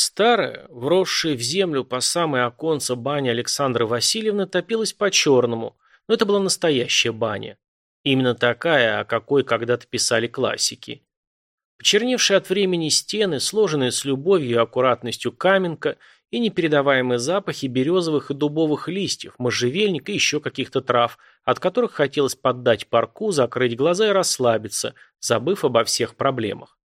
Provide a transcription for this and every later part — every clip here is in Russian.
Старая, вросшая в землю по самое оконце баня Александры Васильевны топилась по-черному, но это была настоящая баня. Именно такая, о какой когда-то писали классики. Почерневшие от времени стены, сложенные с любовью и аккуратностью каменка и непередаваемые запахи березовых и дубовых листьев, можжевельника и еще каких-то трав, от которых хотелось поддать парку, закрыть глаза и расслабиться, забыв обо всех проблемах.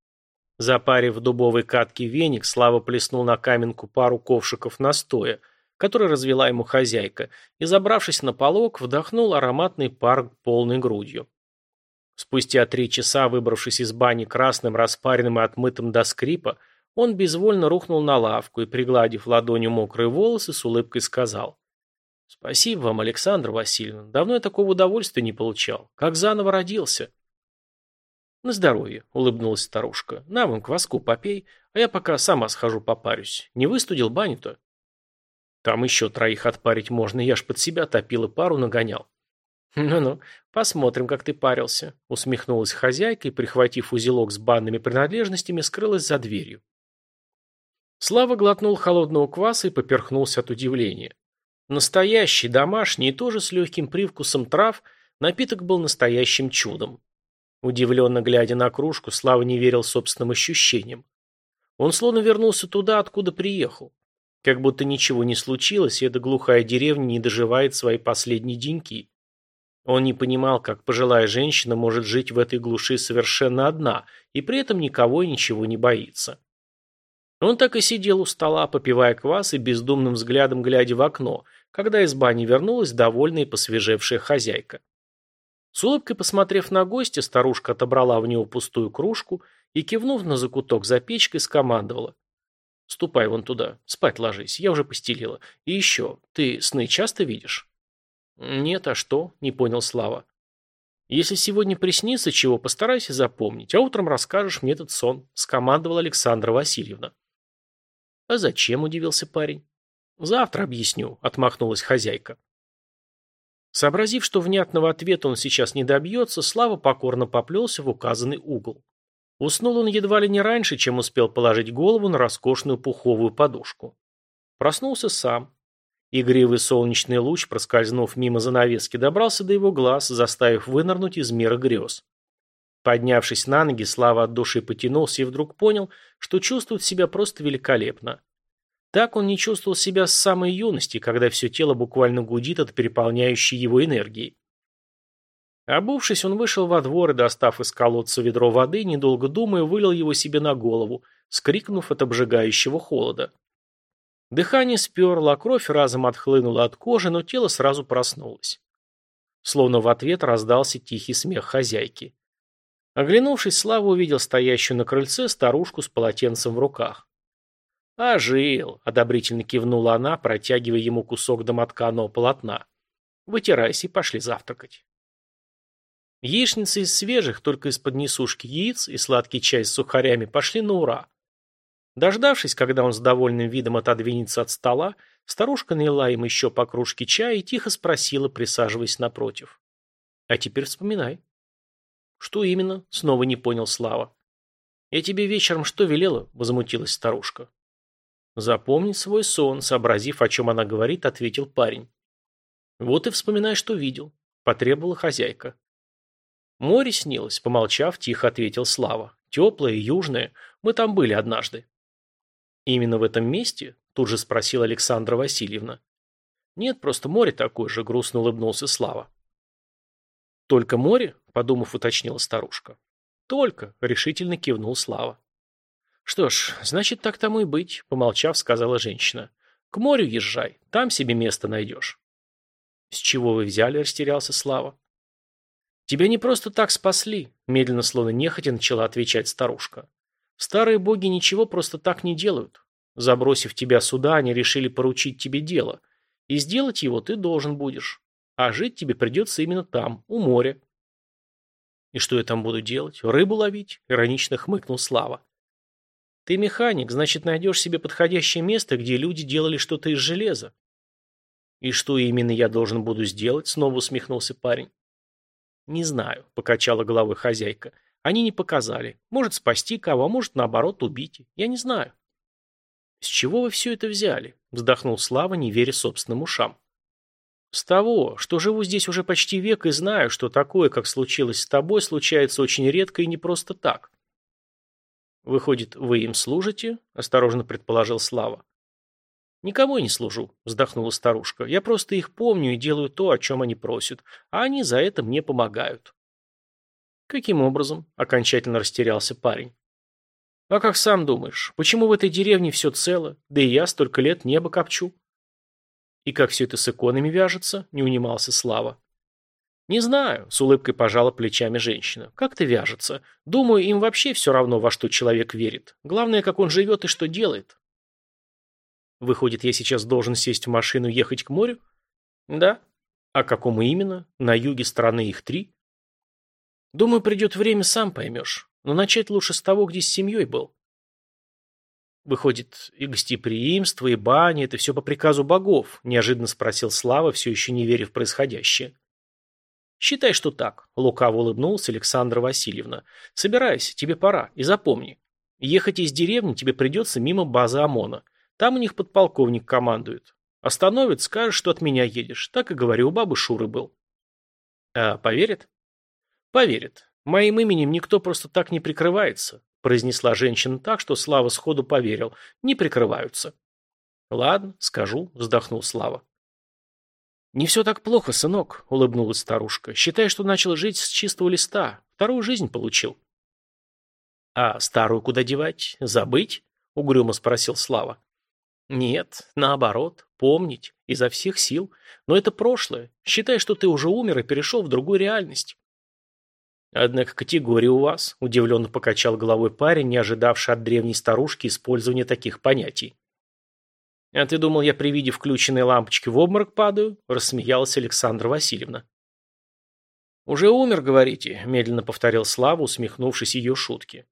Запарив в дубовой катке веник, Слава плеснул на каменку пару ковшиков настоя, который развела ему хозяйка, и, забравшись на полог, вдохнул ароматный пар полной грудью. Спустя три часа, выбравшись из бани красным, распаренным и отмытым до скрипа, он безвольно рухнул на лавку и, пригладив ладонью мокрые волосы, с улыбкой сказал. «Спасибо вам, Александр Васильевна. Давно я такого удовольствия не получал. Как заново родился». «На здоровье», — улыбнулась старушка. «На вон кваску попей, а я пока сама схожу попарюсь. Не выстудил баню-то?» «Там еще троих отпарить можно, я ж под себя топил и пару нагонял». «Ну-ну, посмотрим, как ты парился», — усмехнулась хозяйка и, прихватив узелок с банными принадлежностями, скрылась за дверью. Слава глотнул холодного кваса и поперхнулся от удивления. Настоящий, домашний и тоже с легким привкусом трав, напиток был настоящим чудом. Удивленно глядя на кружку, Слава не верил собственным ощущениям. Он словно вернулся туда, откуда приехал. Как будто ничего не случилось, и эта глухая деревня не доживает свои последние деньки. Он не понимал, как пожилая женщина может жить в этой глуши совершенно одна, и при этом никого и ничего не боится. Он так и сидел у стола, попивая квас и бездумным взглядом глядя в окно, когда из бани вернулась довольная и посвежевшая хозяйка. С улыбкой посмотрев на гостя, старушка отобрала в него пустую кружку и, кивнув на закуток за печкой, скомандовала. «Ступай вон туда, спать ложись, я уже постелила. И еще, ты сны часто видишь?» «Нет, а что?» – не понял Слава. «Если сегодня приснится чего, постарайся запомнить, а утром расскажешь мне этот сон», – скомандовала Александра Васильевна. «А зачем?» – удивился парень. «Завтра объясню», – отмахнулась хозяйка. Сообразив, что внятного ответа он сейчас не добьется, Слава покорно поплелся в указанный угол. Уснул он едва ли не раньше, чем успел положить голову на роскошную пуховую подушку. Проснулся сам. Игривый солнечный луч, проскользнув мимо занавески, добрался до его глаз, заставив вынырнуть из мира грез. Поднявшись на ноги, Слава от души потянулся и вдруг понял, что чувствует себя просто великолепно. Так он не чувствовал себя с самой юности, когда все тело буквально гудит от переполняющей его энергии. Обувшись, он вышел во двор и, достав из колодца ведро воды, недолго думая, вылил его себе на голову, скрикнув от обжигающего холода. Дыхание сперло, кровь разом отхлынула от кожи, но тело сразу проснулось. Словно в ответ раздался тихий смех хозяйки. Оглянувшись, Слава увидел стоящую на крыльце старушку с полотенцем в руках. «А жил», — одобрительно кивнула она, протягивая ему кусок домотканого полотна. «Вытирайся и пошли завтракать». Яичницы из свежих, только из-под несушки яиц и сладкий чай с сухарями пошли на ура. Дождавшись, когда он с довольным видом отодвинется от стола, старушка налила им еще по кружке чая и тихо спросила, присаживаясь напротив. «А теперь вспоминай». «Что именно?» — снова не понял Слава. «Я тебе вечером что велела?» — возмутилась старушка. Запомни свой сон, сообразив, о чем она говорит, ответил парень. Вот и вспоминай, что видел, потребовала хозяйка. Море снилось, помолчав, тихо ответил Слава. Теплое, южное, мы там были однажды. Именно в этом месте? Тут же спросила Александра Васильевна. Нет, просто море такое же, грустно улыбнулся Слава. Только море? Подумав, уточнила старушка. Только, решительно кивнул Слава. «Что ж, значит, так тому и быть», — помолчав, сказала женщина. «К морю езжай, там себе место найдешь». «С чего вы взяли?» — растерялся Слава. «Тебя не просто так спасли», — медленно, словно нехотя, начала отвечать старушка. «Старые боги ничего просто так не делают. Забросив тебя сюда, они решили поручить тебе дело. И сделать его ты должен будешь. А жить тебе придется именно там, у моря». «И что я там буду делать? Рыбу ловить?» — иронично хмыкнул Слава. Ты механик, значит, найдешь себе подходящее место, где люди делали что-то из железа. И что именно я должен буду сделать? Снова усмехнулся парень. Не знаю, покачала головой хозяйка. Они не показали. Может спасти кого, а может наоборот убить. Я не знаю. «С чего вы все это взяли?» – вздохнул Слава, не веря собственным ушам. «С того, что живу здесь уже почти век и знаю, что такое, как случилось с тобой, случается очень редко и не просто так». «Выходит, вы им служите?» – осторожно предположил Слава. «Никому я не служу», – вздохнула старушка. «Я просто их помню и делаю то, о чем они просят, а они за это мне помогают». «Каким образом?» – окончательно растерялся парень. «А как сам думаешь, почему в этой деревне все цело, да и я столько лет небо копчу?» «И как все это с иконами вяжется?» – не унимался Слава. «Не знаю», – с улыбкой пожала плечами женщина. «Как-то вяжется. Думаю, им вообще все равно, во что человек верит. Главное, как он живет и что делает». Выходит, я сейчас должен сесть в машину и ехать к морю? Да. А какому именно? На юге страны их три? Думаю, придет время, сам поймешь. Но начать лучше с того, где с семьей был. Выходит, и гостеприимство, и баня – это все по приказу богов, неожиданно спросил Слава, все еще не веря в происходящее. Считай, что так, лукаво улыбнулась Александра Васильевна. Собирайся, тебе пора, и запомни. Ехать из деревни тебе придется мимо базы ОМОНа. Там у них подполковник командует. Остановит, скажешь, что от меня едешь. Так и говорю, у бабы Шуры был. А поверит? Поверит. Моим именем никто просто так не прикрывается, произнесла женщина так, что Слава сходу поверил. Не прикрываются. Ладно, скажу, вздохнул Слава. «Не все так плохо, сынок», — улыбнулась старушка. «Считай, что начал жить с чистого листа. Вторую жизнь получил». «А старую куда девать? Забыть?» — угрюмо спросил Слава. Нет, наоборот, помнить, изо всех сил. Но это прошлое. Считай, что ты уже умер и перешел в другую реальность. Однако категория у вас, удивленно покачал головой парень, не ожидавший от древней старушки использования таких понятий. «А ты думал, я при виде включенной лампочки в обморок падаю?» – рассмеялась Александра Васильевна. «Уже умер, говорите», – медленно повторил Слава, усмехнувшись ее шутки.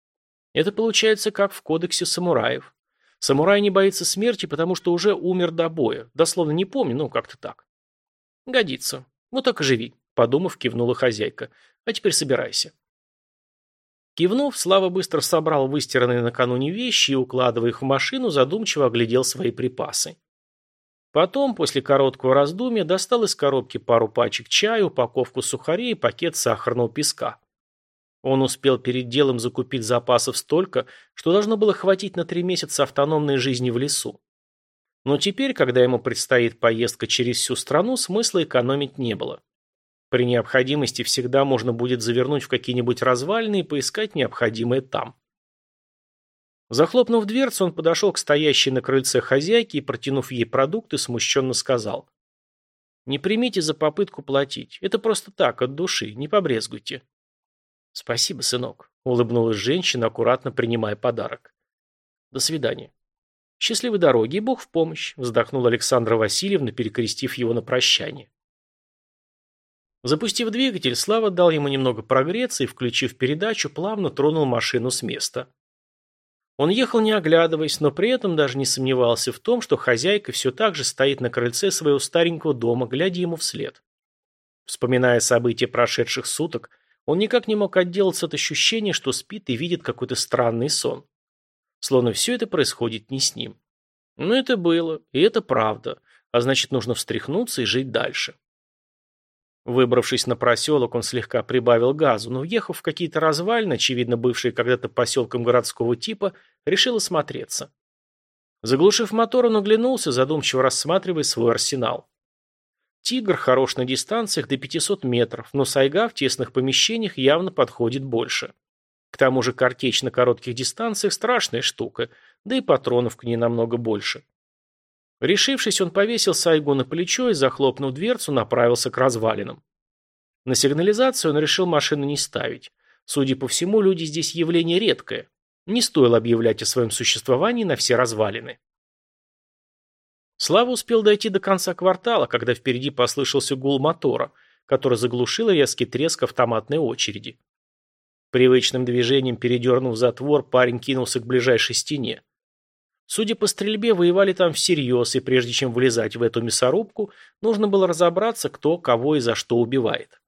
«Это получается как в кодексе самураев. Самурай не боится смерти, потому что уже умер до боя. Дословно не помню, но как-то так. Годится. Вот так и живи, подумав, кивнула хозяйка. А теперь собирайся. Кивнув, Слава быстро собрал выстиранные накануне вещи и, укладывая их в машину, задумчиво оглядел свои припасы. Потом, после короткого раздумья, достал из коробки пару пачек чая, упаковку сухарей и пакет сахарного песка. Он успел перед делом закупить запасов столько, что должно было хватить на три месяца автономной жизни в лесу. Но теперь, когда ему предстоит поездка через всю страну, смысла экономить не было. При необходимости всегда можно будет завернуть в какие-нибудь развалины и поискать необходимое там. Захлопнув дверцу, он подошел к стоящей на крыльце хозяйке и, протянув ей продукты, смущенно сказал. «Не примите за попытку платить. Это просто так, от души, не побрезгуйте». «Спасибо, сынок», — улыбнулась женщина, аккуратно принимая подарок. «До свидания». «Счастливой дороги и Бог в помощь», — вздохнула Александра Васильевна, перекрестив его на прощание. Запустив двигатель, Слава дал ему немного прогреться и, включив передачу, плавно тронул машину с места. Он ехал не оглядываясь, но при этом даже не сомневался в том, что хозяйка все так же стоит на крыльце своего старенького дома, глядя ему вслед. Вспоминая события прошедших суток, он никак не мог отделаться от ощущения, что спит и видит какой-то странный сон. Словно все это происходит не с ним. Но это было, и это правда, а значит нужно встряхнуться и жить дальше. Выбравшись на проселок, он слегка прибавил газу, но, въехав в какие-то развалины, очевидно бывшие когда-то поселком городского типа, решил осмотреться. Заглушив мотор, он оглянулся, задумчиво рассматривая свой арсенал. Тигр хорош на дистанциях до 500 метров, но сайга в тесных помещениях явно подходит больше. К тому же картечь на коротких дистанциях страшная штука, да и патронов к ней намного больше. Решившись, он повесил сайгу на плечо и, захлопнув дверцу, направился к развалинам. На сигнализацию он решил машину не ставить. Судя по всему, люди здесь явление редкое. Не стоило объявлять о своем существовании на все развалины. Слава успел дойти до конца квартала, когда впереди послышался гул мотора, который заглушил резкий треск автоматной очереди. Привычным движением передернув затвор, парень кинулся к ближайшей стене. Судя по стрельбе, воевали там всерьез, и прежде чем влезать в эту мясорубку, нужно было разобраться, кто кого и за что убивает.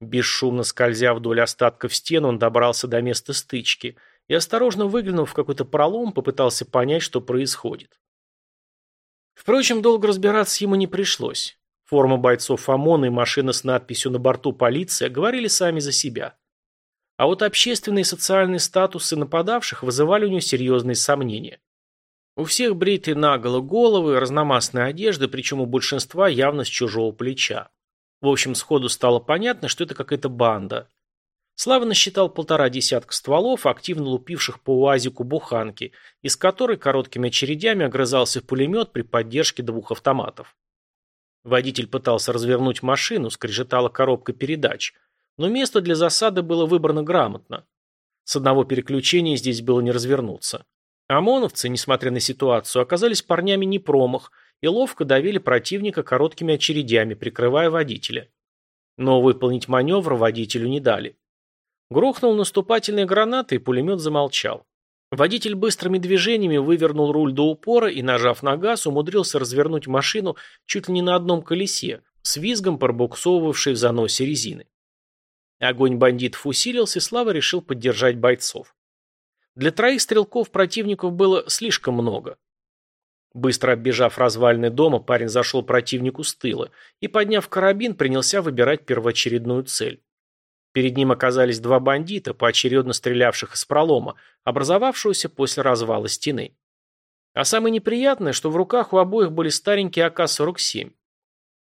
Бесшумно скользя вдоль остатков стен, он добрался до места стычки и, осторожно выглянув в какой-то пролом, попытался понять, что происходит. Впрочем, долго разбираться ему не пришлось. Форма бойцов ОМОНа и машина с надписью на борту «Полиция» говорили сами за себя. А вот общественные и социальные статусы нападавших вызывали у него серьезные сомнения. У всех бритые наголо головы, разномастные одежды, причем у большинства явно с чужого плеча. В общем, сходу стало понятно, что это какая-то банда. Слава насчитал полтора десятка стволов, активно лупивших по уазику буханки, из которой короткими очередями огрызался пулемет при поддержке двух автоматов. Водитель пытался развернуть машину, скрежетала коробка передач, но место для засады было выбрано грамотно. С одного переключения здесь было не развернуться. ОМОНовцы, несмотря на ситуацию, оказались парнями не промах и ловко давили противника короткими очередями, прикрывая водителя. Но выполнить маневр водителю не дали. Грохнул наступательная граната, и пулемет замолчал. Водитель быстрыми движениями вывернул руль до упора и, нажав на газ, умудрился развернуть машину чуть ли не на одном колесе, с визгом пробуксовывавшей в заносе резины. Огонь бандитов усилился, и Слава решил поддержать бойцов. Для троих стрелков противников было слишком много. Быстро оббежав развалины дома, парень зашел противнику с тыла и, подняв карабин, принялся выбирать первоочередную цель. Перед ним оказались два бандита, поочередно стрелявших из пролома, образовавшегося после развала стены. А самое неприятное, что в руках у обоих были старенькие АК-47.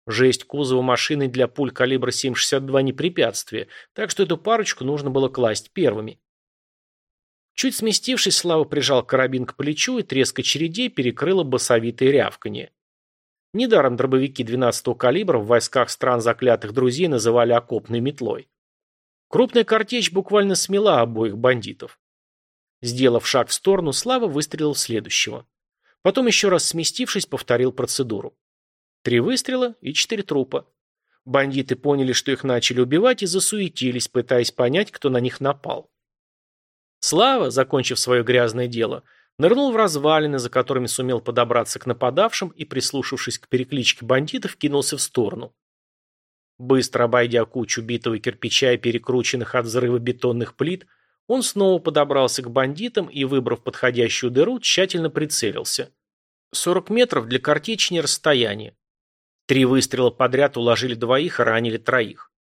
Жесть кузова машины для пуль калибра 7,62 не препятствие, так что эту парочку нужно было класть первыми. Чуть сместившись, Слава прижал карабин к плечу и треск очередей перекрыло басовитое рявканье. Недаром дробовики 12-го калибра в войсках стран заклятых друзей называли окопной метлой. Крупная картечь буквально смела обоих бандитов. Сделав шаг в сторону, Слава выстрелил в следующего. Потом еще раз сместившись, повторил процедуру. Три выстрела и четыре трупа. Бандиты поняли, что их начали убивать, и засуетились, пытаясь понять, кто на них напал. Слава, закончив свое грязное дело, нырнул в развалины, за которыми сумел подобраться к нападавшим и, прислушавшись к перекличке бандитов, кинулся в сторону. Быстро обойдя кучу битого кирпича и перекрученных от взрыва бетонных плит, он снова подобрался к бандитам и, выбрав подходящую дыру, тщательно прицелился. 40 метров для картечи не расстояние. Три выстрела подряд уложили двоих и ранили троих.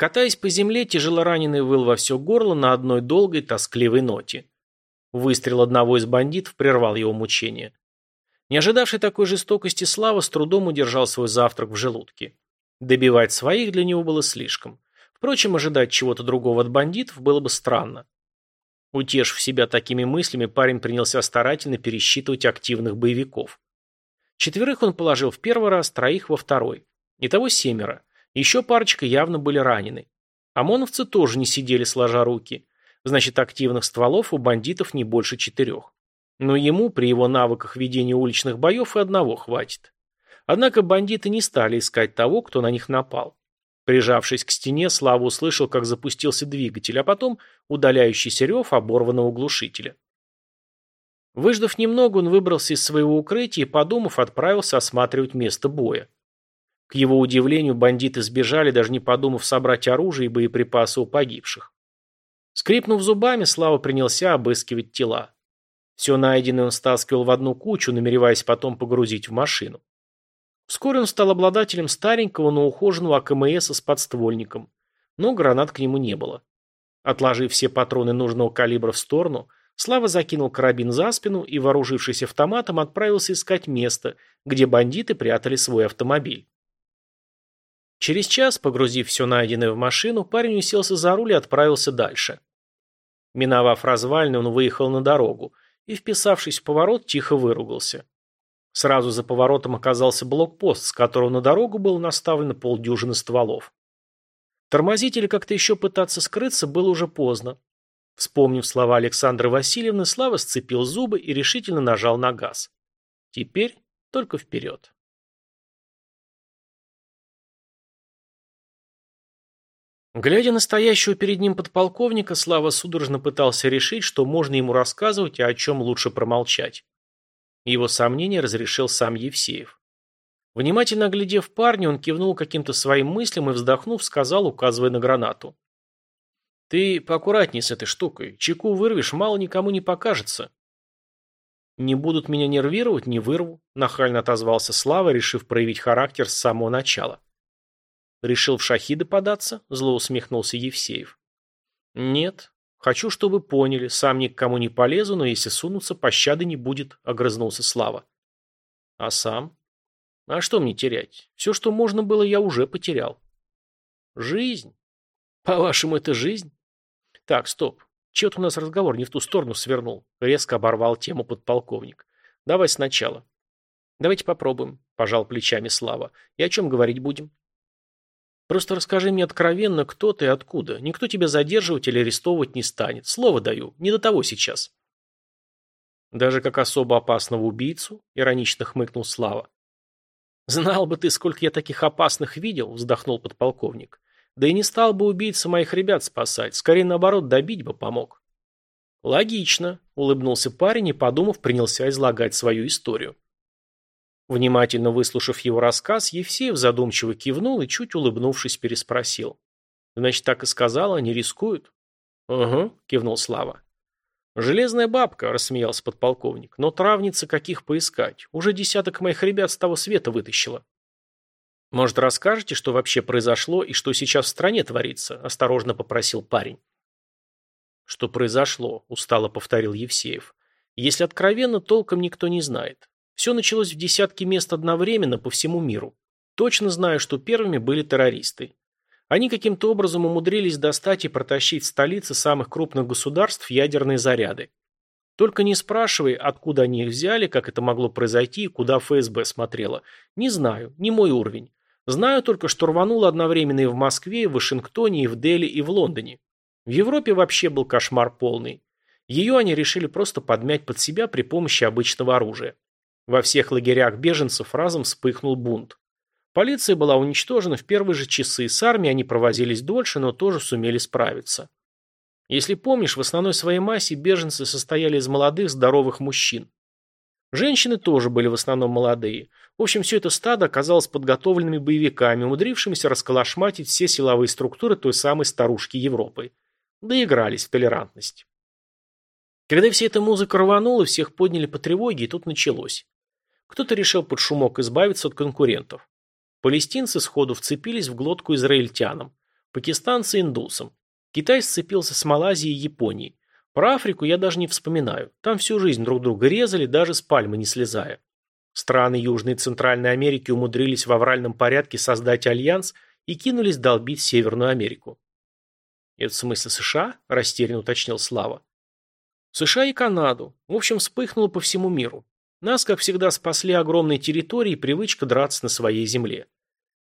Катаясь по земле, тяжелораненый выл во все горло на одной долгой тоскливой ноте. Выстрел одного из бандитов прервал его мучение. Не ожидавший такой жестокости Слава с трудом удержал свой завтрак в желудке. Добивать своих для него было слишком. Впрочем, ожидать чего-то другого от бандитов было бы странно. Утешив себя такими мыслями, парень принялся старательно пересчитывать активных боевиков. Четверых он положил в первый раз, троих во второй. Итого семеро. Еще парочка явно были ранены. ОМОНовцы тоже не сидели сложа руки. Значит, активных стволов у бандитов не больше четырех. Но ему, при его навыках ведения уличных боев, и одного хватит. Однако бандиты не стали искать того, кто на них напал. Прижавшись к стене, Слава услышал, как запустился двигатель, а потом удаляющийся рев оборванного глушителя. Выждав немного, он выбрался из своего укрытия и, подумав, отправился осматривать место боя. К его удивлению, бандиты сбежали, даже не подумав собрать оружие и боеприпасы у погибших. Скрипнув зубами, Слава принялся обыскивать тела. Все найденное он стаскивал в одну кучу, намереваясь потом погрузить в машину. Вскоре он стал обладателем старенького, но ухоженного АКМС с подствольником, но гранат к нему не было. Отложив все патроны нужного калибра в сторону, Слава закинул карабин за спину и, вооружившись автоматом, отправился искать место, где бандиты прятали свой автомобиль. Через час, погрузив все найденное в машину, парень уселся за руль и отправился дальше. Миновав развалины, он выехал на дорогу и, вписавшись в поворот, тихо выругался. Сразу за поворотом оказался блокпост, с которого на дорогу было наставлено полдюжины стволов. Тормозить или как-то еще пытаться скрыться было уже поздно. Вспомнив слова Александры Васильевны, Слава сцепил зубы и решительно нажал на газ. Теперь только вперед. Глядя на стоящего перед ним подполковника, Слава судорожно пытался решить, что можно ему рассказывать, а о чем лучше промолчать. Его сомнения разрешил сам Евсеев. Внимательно оглядев парня, он кивнул каким-то своим мыслям и, вздохнув, сказал, указывая на гранату. Ты поаккуратней с этой штукой. Чеку вырвешь, мало никому не покажется. Не будут меня нервировать, не вырву, нахально отозвался Слава, решив проявить характер с самого начала. Решил в шахиды податься? Зло усмехнулся Евсеев. Нет. Хочу, чтобы поняли. Сам ни к кому не полезу, но если сунуться, пощады не будет, огрызнулся Слава. А сам? А что мне терять? Все, что можно было, я уже потерял. Жизнь. По-вашему, это жизнь? Так, стоп. Чего-то у нас разговор не в ту сторону свернул. Резко оборвал тему подполковник. Давай сначала. Давайте попробуем, пожал плечами Слава. И о чем говорить будем? Просто расскажи мне откровенно, кто ты и откуда. Никто тебя задерживать или арестовывать не станет. Слово даю, не до того сейчас. Даже как особо опасного убийцу, иронично хмыкнул Слава. Знал бы ты, сколько я таких опасных видел, вздохнул подполковник. Да и не стал бы убийца моих ребят спасать, скорее наоборот, добить бы помог. Логично, улыбнулся парень и, подумав, принялся излагать свою историю. Внимательно выслушав его рассказ, Евсеев задумчиво кивнул и, чуть улыбнувшись, переспросил. «Значит, так и сказала, не рискуют?» «Угу», — кивнул Слава. «Железная бабка», — рассмеялся подполковник. «Но травница каких поискать? Уже десяток моих ребят с того света вытащила». «Может, расскажете, что вообще произошло и что сейчас в стране творится?» – осторожно попросил парень. «Что произошло?» – устало повторил Евсеев. «Если откровенно, толком никто не знает. Все началось в десятки мест одновременно по всему миру. Точно знаю, что первыми были террористы. Они каким-то образом умудрились достать и протащить в столицы самых крупных государств ядерные заряды. Только не спрашивай, откуда они их взяли, как это могло произойти и куда ФСБ смотрела. Не знаю, не мой уровень. Знаю только, что рвануло одновременно и в Москве, и в Вашингтоне, и в Дели, и в Лондоне. В Европе вообще был кошмар полный. Ее они решили просто подмять под себя при помощи обычного оружия. Во всех лагерях беженцев разом вспыхнул бунт. Полиция была уничтожена в первые же часы, с армией они провозились дольше, но тоже сумели справиться. Если помнишь, в основной своей массе беженцы состояли из молодых, здоровых мужчин. Женщины тоже были в основном молодые. В общем, все это стадо оказалось подготовленными боевиками, умудрившимися расколошматить все силовые структуры той самой старушки Европы. Доигрались в толерантность. Когда вся эта музыка рванула, всех подняли по тревоге, и тут началось. Кто-то решил под шумок избавиться от конкурентов. Палестинцы сходу вцепились в глотку израильтянам, пакистанцы – индусам. Китай сцепился с Малайзией и Японией. Про Африку я даже не вспоминаю. Там всю жизнь друг друга резали, даже с пальмы не слезая. Страны Южной и Центральной Америки умудрились в авральном порядке создать альянс и кинулись долбить Северную Америку. «Это в смысле США?» – растерянно уточнил Слава. США и Канаду. В общем, вспыхнуло по всему миру. Нас, как всегда, спасли огромные территории и привычка драться на своей земле.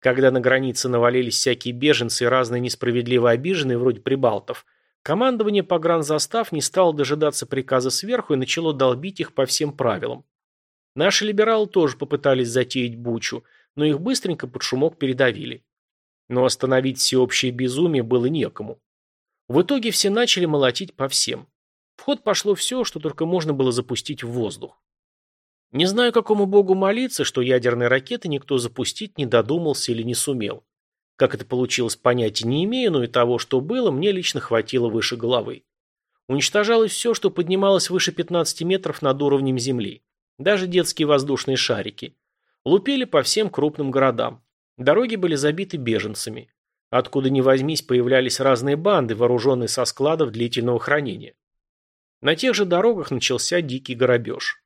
Когда на границе навалились всякие беженцы и разные несправедливо обиженные, вроде прибалтов – Командование погранзастав не стало дожидаться приказа сверху и начало долбить их по всем правилам. Наши либералы тоже попытались затеять бучу, но их быстренько под шумок передавили. Но остановить всеобщее безумие было некому. В итоге все начали молотить по всем. В ход пошло все, что только можно было запустить в воздух. Не знаю, какому богу молиться, что ядерные ракеты никто запустить не додумался или не сумел. Как это получилось, понятия не имею, но и того, что было, мне лично хватило выше головы. Уничтожалось все, что поднималось выше 15 метров над уровнем земли. Даже детские воздушные шарики. Лупили по всем крупным городам. Дороги были забиты беженцами. Откуда ни возьмись, появлялись разные банды, вооруженные со складов длительного хранения. На тех же дорогах начался дикий грабеж.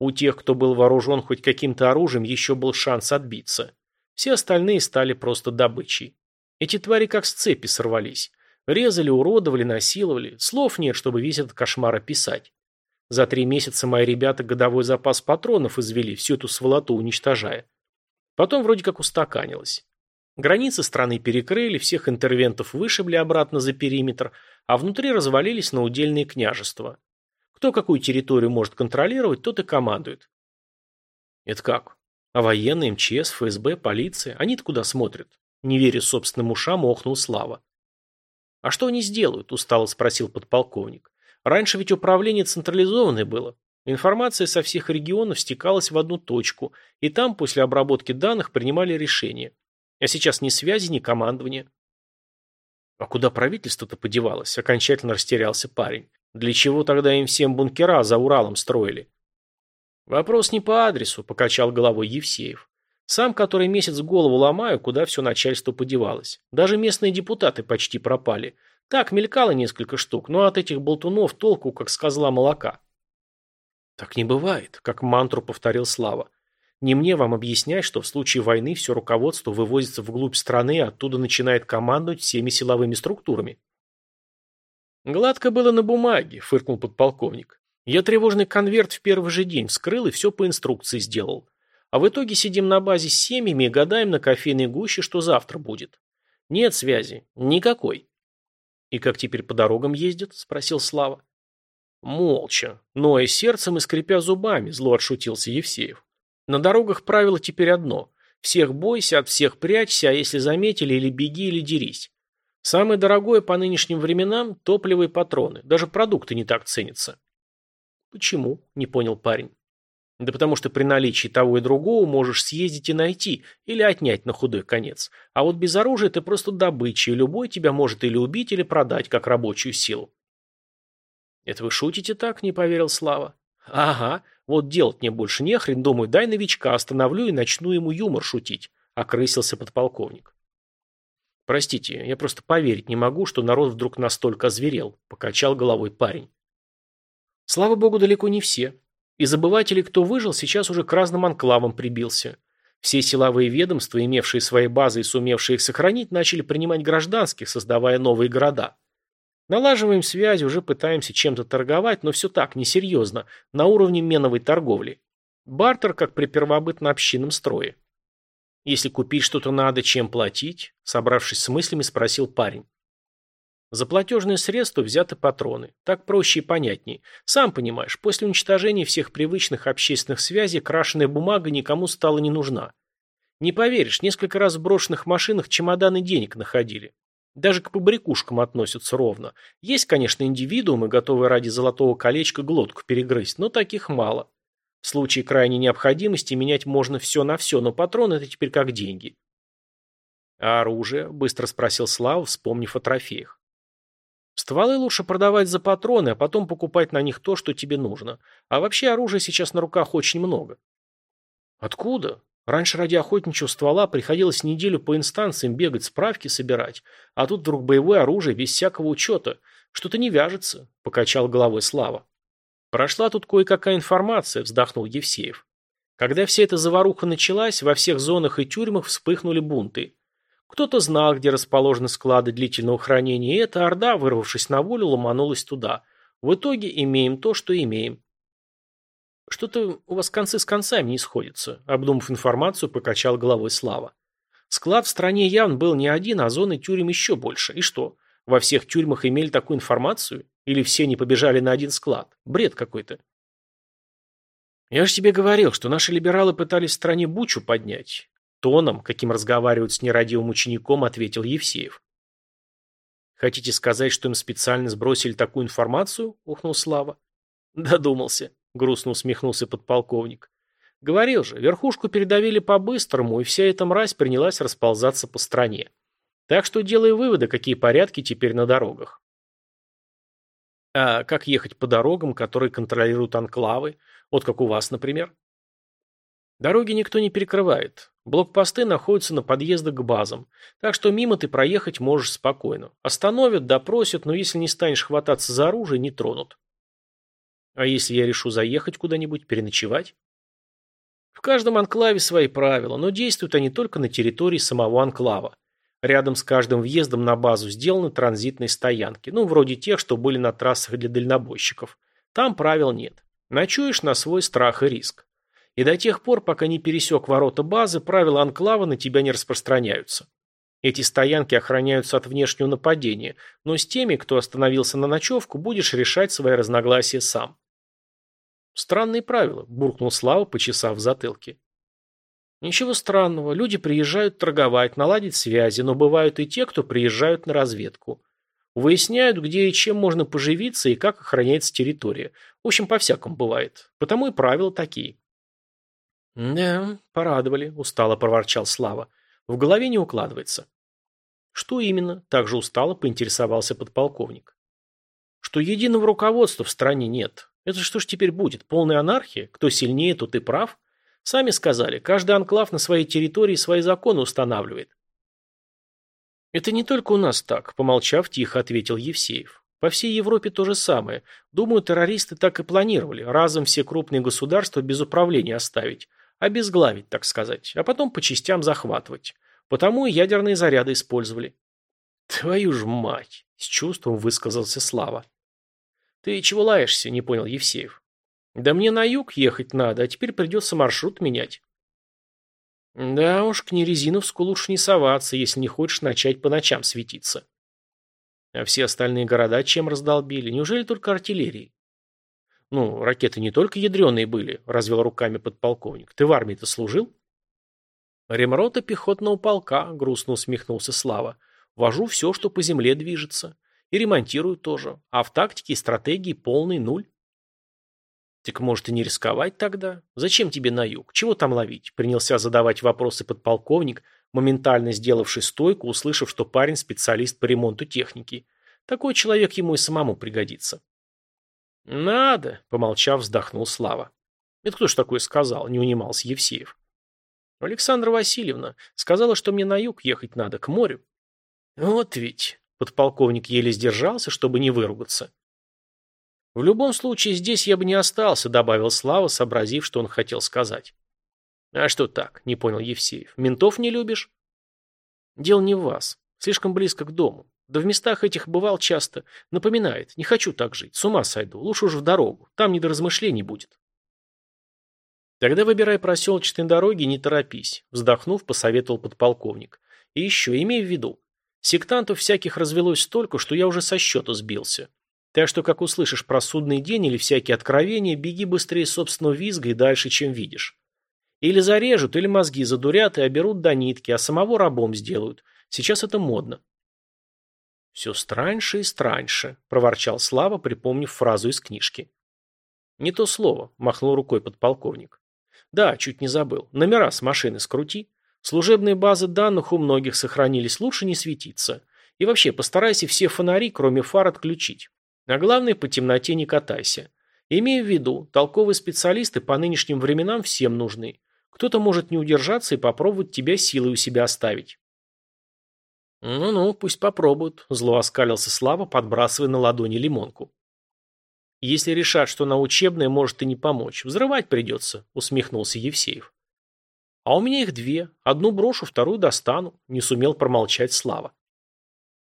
У тех, кто был вооружен хоть каким-то оружием, еще был шанс отбиться. Все остальные стали просто добычей. Эти твари как с цепи сорвались. Резали, уродовали, насиловали. Слов нет, чтобы весь этот кошмар описать. За три месяца мои ребята годовой запас патронов извели, всю эту сволоту уничтожая. Потом вроде как устаканилось. Границы страны перекрыли, всех интервентов вышибли обратно за периметр, а внутри развалились на удельные княжества. Кто какую территорию может контролировать, тот и командует. Это как? А военные, МЧС, ФСБ, полиция, они-то куда смотрят? Не веря собственным ушам, охнул Слава. А что они сделают? Устало спросил подполковник. Раньше ведь управление централизованное было. Информация со всех регионов стекалась в одну точку, и там после обработки данных принимали решения. А сейчас ни связи, ни командования. А куда правительство-то подевалось? Окончательно растерялся парень. Для чего тогда им всем бункера за Уралом строили? Вопрос не по адресу, покачал головой Евсеев. Сам который месяц голову ломаю, куда все начальство подевалось. Даже местные депутаты почти пропали. Так, мелькало несколько штук, но от этих болтунов толку, как с козла молока. Так не бывает, как мантру повторил Слава. Не мне вам объяснять, что в случае войны все руководство вывозится вглубь страны и оттуда начинает командовать всеми силовыми структурами. Гладко было на бумаге, фыркнул подполковник. Я тревожный конверт в первый же день вскрыл и все по инструкции сделал. А в итоге сидим на базе с семьями и гадаем на кофейной гуще, что завтра будет. Нет связи. Никакой. И как теперь по дорогам ездят? Спросил Слава. Молча, но и сердцем и скрипя зубами, зло отшутился Евсеев. На дорогах правило теперь одно. Всех бойся, от всех прячься, а если заметили, или беги, или дерись. Самое дорогое по нынешним временам – топливо и патроны. Даже продукты не так ценятся. Почему? Не понял парень. Да потому что при наличии того и другого можешь съездить и найти, или отнять на худой конец. А вот без оружия ты просто добыча, и любой тебя может или убить, или продать, как рабочую силу. Это вы шутите так, не поверил Слава. Ага, вот делать мне больше не хрен, думаю, дай новичка остановлю и начну ему юмор шутить, окрысился подполковник. Простите, я просто поверить не могу, что народ вдруг настолько озверел, покачал головой парень. Слава богу, далеко не все. И забыватели, кто выжил, сейчас уже к разным анклавам прибился. Все силовые ведомства, имевшие свои базы и сумевшие их сохранить, начали принимать гражданских, создавая новые города. Налаживаем связи, уже пытаемся чем-то торговать, но все так, несерьезно, на уровне меновой торговли. Бартер, как при первобытно-общинном строе. Если купить что-то надо, чем платить? Собравшись с мыслями, спросил парень. За платежные средства взяты патроны. Так проще и понятнее. Сам понимаешь, после уничтожения всех привычных общественных связей крашеная бумага никому стала не нужна. Не поверишь, несколько раз в брошенных машинах чемоданы денег находили. Даже к побрякушкам относятся ровно. Есть, конечно, индивидуумы, готовые ради золотого колечка глотку перегрызть, но таких мало. В случае крайней необходимости менять можно все на все, но патроны это теперь как деньги. «А оружие?» – быстро спросил Слава, вспомнив о трофеях. Стволы лучше продавать за патроны, а потом покупать на них то, что тебе нужно. А вообще оружия сейчас на руках очень много. Откуда? Раньше ради охотничьего ствола приходилось неделю по инстанциям бегать, справки собирать, а тут вдруг боевое оружие без всякого учета. Что-то не вяжется, покачал головой Слава. Прошла тут кое-какая информация, вздохнул Евсеев. Когда вся эта заваруха началась, во всех зонах и тюрьмах вспыхнули бунты. Кто-то знал, где расположены склады длительного хранения, и эта орда, вырвавшись на волю, ломанулась туда. В итоге имеем то, что имеем. «Что-то у вас концы с концами не сходятся», – обдумав информацию, покачал головой Слава. «Склад в стране явно был не один, а зоны тюрем еще больше. И что, во всех тюрьмах имели такую информацию? Или все не побежали на один склад? Бред какой-то». «Я же тебе говорил, что наши либералы пытались в стране бучу поднять». Тоном, каким разговаривают с нерадивым учеником, ответил Евсеев. «Хотите сказать, что им специально сбросили такую информацию?» – ухнул Слава. «Додумался грустно усмехнулся подполковник. Говорил же, верхушку передавили по-быстрому, и вся эта мразь принялась расползаться по стране. Так что делай выводы, какие порядки теперь на дорогах. А как ехать по дорогам, которые контролируют анклавы? Вот как у вас, например? Дороги никто не перекрывает. Блокпосты находятся на подъездах к базам, так что мимо ты проехать можешь спокойно. Остановят, допросят, но если не станешь хвататься за оружие, не тронут. А если я решу заехать куда-нибудь, переночевать? В каждом анклаве свои правила, но действуют они только на территории самого анклава. Рядом с каждым въездом на базу сделаны транзитные стоянки, ну, вроде тех, что были на трассах для дальнобойщиков. Там правил нет. Ночуешь на свой страх и риск. И до тех пор, пока не пересек ворота базы, правила анклава на тебя не распространяются. Эти стоянки охраняются от внешнего нападения, но с теми, кто остановился на ночевку, будешь решать свои разногласия сам. Странные правила, буркнул Слава, почесав в затылке. Ничего странного, люди приезжают торговать, наладить связи, но бывают и те, кто приезжают на разведку. Выясняют, где и чем можно поживиться и как охраняется территория. В общем, по-всякому бывает. Потому и правила такие. «Да, порадовали», – устало проворчал Слава. «В голове не укладывается». Что именно? Также устало поинтересовался подполковник. Что единого руководства в стране нет. Это что ж теперь будет? Полная анархия? Кто сильнее, тот и прав? Сами сказали, каждый анклав на своей территории свои законы устанавливает. Это не только у нас так, помолчав, тихо ответил Евсеев. По всей Европе то же самое. Думаю, террористы так и планировали, разом все крупные государства без управления оставить, обезглавить, так сказать, а потом по частям захватывать. Потому и ядерные заряды использовали. Твою ж мать, с чувством высказался Слава. Ты чего лаешься, не понял Евсеев. Да мне на юг ехать надо, а теперь придется маршрут менять. Да уж, к Нерезиновску лучше не соваться, если не хочешь начать по ночам светиться. А все остальные города чем раздолбили? Неужели только артиллерии? Ну, ракеты не только ядреные были, развел руками подполковник. Ты в армии-то служил? Ремрота пехотного полка, грустно усмехнулся Слава. Вожу все, что по земле движется. И ремонтирую тоже. А в тактике и стратегии полный нуль. Так может и не рисковать тогда? Зачем тебе на юг? Чего там ловить? Принялся задавать вопросы подполковник, моментально сделавший стойку, услышав, что парень специалист по ремонту техники. Такой человек ему и самому пригодится. «Надо», — помолчав, вздохнул Слава. «Это кто ж такое сказал?» — не унимался Евсеев. Александра Васильевна сказала, что мне на юг ехать надо, к морю. Вот ведь, подполковник еле сдержался, чтобы не выругаться. В любом случае, здесь я бы не остался, добавил Слава, сообразив, что он хотел сказать. А что так, не понял Евсеев. Ментов не любишь? Дело не в вас. Слишком близко к дому. Да в местах этих бывал часто. Напоминает. Не хочу так жить. С ума сойду. Лучше уж в дорогу. Там не до размышлений будет. Тогда выбирай проселочные дороги не торопись, вздохнув, посоветовал подполковник. И еще, имей в виду, сектантов всяких развелось столько, что я уже со счета сбился. Так что, как услышишь про судный день или всякие откровения, беги быстрее собственного визга и дальше, чем видишь. Или зарежут, или мозги задурят и оберут до нитки, а самого рабом сделают. Сейчас это модно. «Все страньше и страньше», – проворчал Слава, припомнив фразу из книжки. «Не то слово», – махнул рукой подполковник. Да, чуть не забыл. Номера с машины скрути. Служебные базы данных у многих сохранились, лучше не светиться. И вообще, постарайся все фонари, кроме фар, отключить. А главное, по темноте не катайся. Имея в виду, толковые специалисты по нынешним временам всем нужны. Кто-то может не удержаться и попробовать тебя силой у себя оставить. «Ну-ну, пусть попробуют», – зло оскалился Слава, подбрасывая на ладони лимонку. Если решат, что на учебное может и не помочь, взрывать придется, усмехнулся Евсеев. А у меня их две. Одну брошу, вторую достану, не сумел промолчать Слава.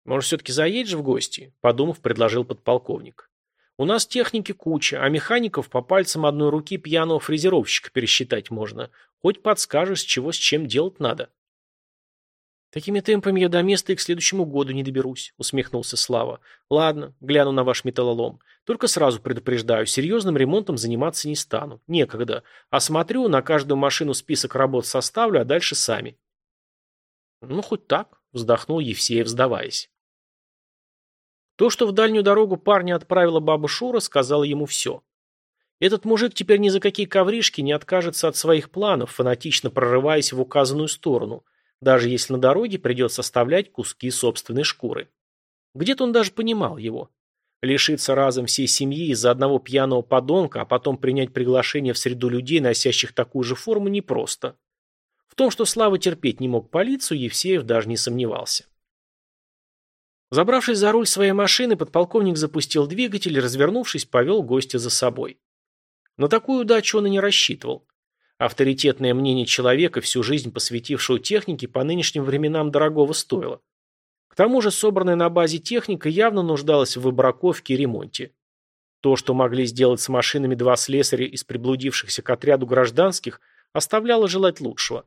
Может, все-таки заедешь в гости? Подумав, предложил подполковник. У нас техники куча, а механиков по пальцам одной руки пьяного фрезеровщика пересчитать можно. Хоть подскажешь, с чего с чем делать надо. «Такими темпами я до места и к следующему году не доберусь», — усмехнулся Слава. «Ладно, гляну на ваш металлолом. Только сразу предупреждаю, серьезным ремонтом заниматься не стану. Некогда. Осмотрю, на каждую машину список работ составлю, а дальше сами». «Ну, хоть так», — вздохнул Евсеев, сдаваясь. То, что в дальнюю дорогу парня отправила баба Шура, сказала ему все. Этот мужик теперь ни за какие ковришки не откажется от своих планов, фанатично прорываясь в указанную сторону — даже если на дороге придется оставлять куски собственной шкуры. Где-то он даже понимал его. Лишиться разом всей семьи из-за одного пьяного подонка, а потом принять приглашение в среду людей, носящих такую же форму, непросто. В том, что Слава терпеть не мог полицию, Евсеев даже не сомневался. Забравшись за руль своей машины, подполковник запустил двигатель и, развернувшись, повел гостя за собой. На такую удачу он и не рассчитывал. Авторитетное мнение человека, всю жизнь посвятившего технике, по нынешним временам дорогого стоило. К тому же собранная на базе техника явно нуждалась в выбраковке и ремонте. То, что могли сделать с машинами два слесаря из приблудившихся к отряду гражданских, оставляло желать лучшего.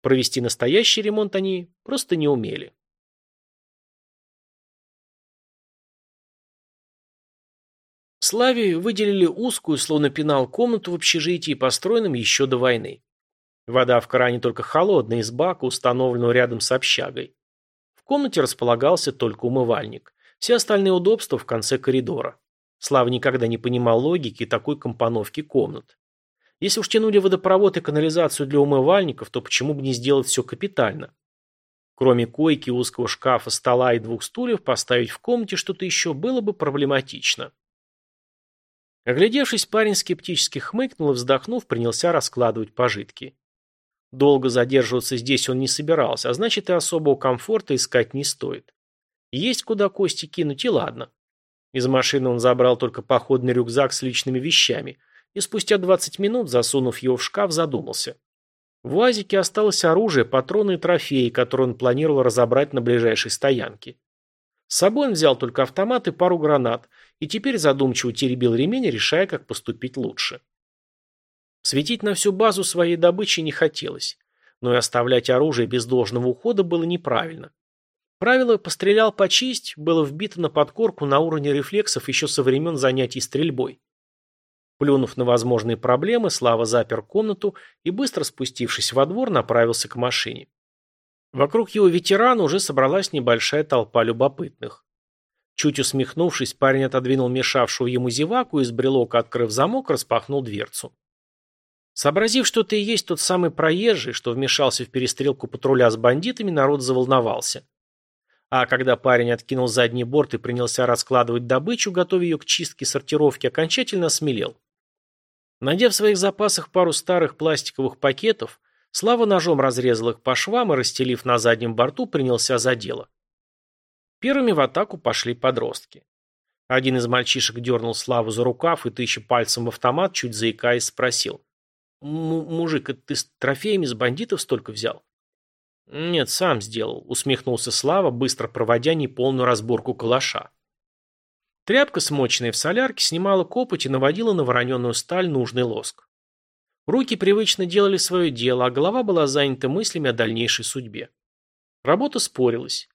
Провести настоящий ремонт они просто не умели. Славе выделили узкую, словно пенал, комнату в общежитии, построенном еще до войны. Вода в кране только холодная, из бака, установленного рядом с общагой. В комнате располагался только умывальник. Все остальные удобства в конце коридора. Слава никогда не понимал логики такой компоновки комнат. Если уж тянули водопровод и канализацию для умывальников, то почему бы не сделать все капитально? Кроме койки, узкого шкафа, стола и двух стульев, поставить в комнате что-то еще было бы проблематично. Оглядевшись, парень скептически хмыкнул и, вздохнув, принялся раскладывать пожитки. Долго задерживаться здесь он не собирался, а значит и особого комфорта искать не стоит. Есть куда кости кинуть, и ладно. Из машины он забрал только походный рюкзак с личными вещами, и спустя 20 минут, засунув его в шкаф, задумался. В УАЗике осталось оружие, патроны и трофеи, которые он планировал разобрать на ближайшей стоянке. С собой он взял только автомат и пару гранат, и теперь задумчиво теребил ремень, решая, как поступить лучше. Светить на всю базу своей добычи не хотелось, но и оставлять оружие без должного ухода было неправильно. Правило «пострелял, почисть» было вбито на подкорку на уровне рефлексов еще со времен занятий стрельбой. Плюнув на возможные проблемы, Слава запер комнату и, быстро спустившись во двор, направился к машине. Вокруг его ветерана уже собралась небольшая толпа любопытных. Чуть усмехнувшись, парень отодвинул мешавшую ему зеваку и с брелока, открыв замок, распахнул дверцу. Сообразив, что ты и есть тот самый проезжий, что вмешался в перестрелку патруля с бандитами, народ заволновался. А когда парень откинул задний борт и принялся раскладывать добычу, готовя ее к чистке и сортировке, окончательно осмелел. Найдя в своих запасах пару старых пластиковых пакетов, Слава ножом разрезал их по швам и, расстелив на заднем борту, принялся за дело. Первыми в атаку пошли подростки. Один из мальчишек дернул Славу за рукав и, тыча пальцем в автомат, чуть заикаясь, спросил. «Мужик, ты с трофеями с бандитов столько взял?» «Нет, сам сделал», — усмехнулся Слава, быстро проводя неполную разборку калаша. Тряпка, смоченная в солярке, снимала копоть и наводила на вороненую сталь нужный лоск. Руки привычно делали свое дело, а голова была занята мыслями о дальнейшей судьбе. Работа спорилась.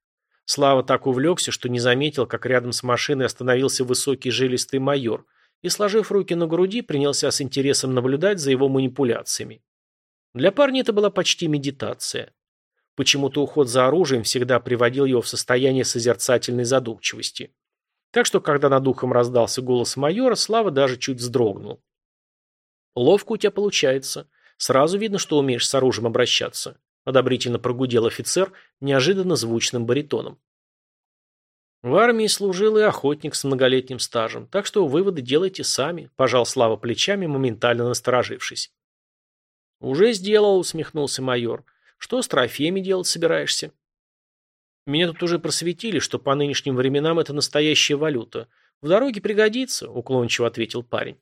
Слава так увлекся, что не заметил, как рядом с машиной остановился высокий жилистый майор и, сложив руки на груди, принялся с интересом наблюдать за его манипуляциями. Для парня это была почти медитация. Почему-то уход за оружием всегда приводил его в состояние созерцательной задумчивости. Так что, когда над ухом раздался голос майора, Слава даже чуть вздрогнул. «Ловко у тебя получается. Сразу видно, что умеешь с оружием обращаться», одобрительно прогудел офицер неожиданно звучным баритоном. В армии служил и охотник с многолетним стажем, так что выводы делайте сами, пожал Слава плечами, моментально насторожившись. Уже сделал, усмехнулся майор. Что с трофеями делать собираешься? Меня тут уже просветили, что по нынешним временам это настоящая валюта. В дороге пригодится, уклончиво ответил парень.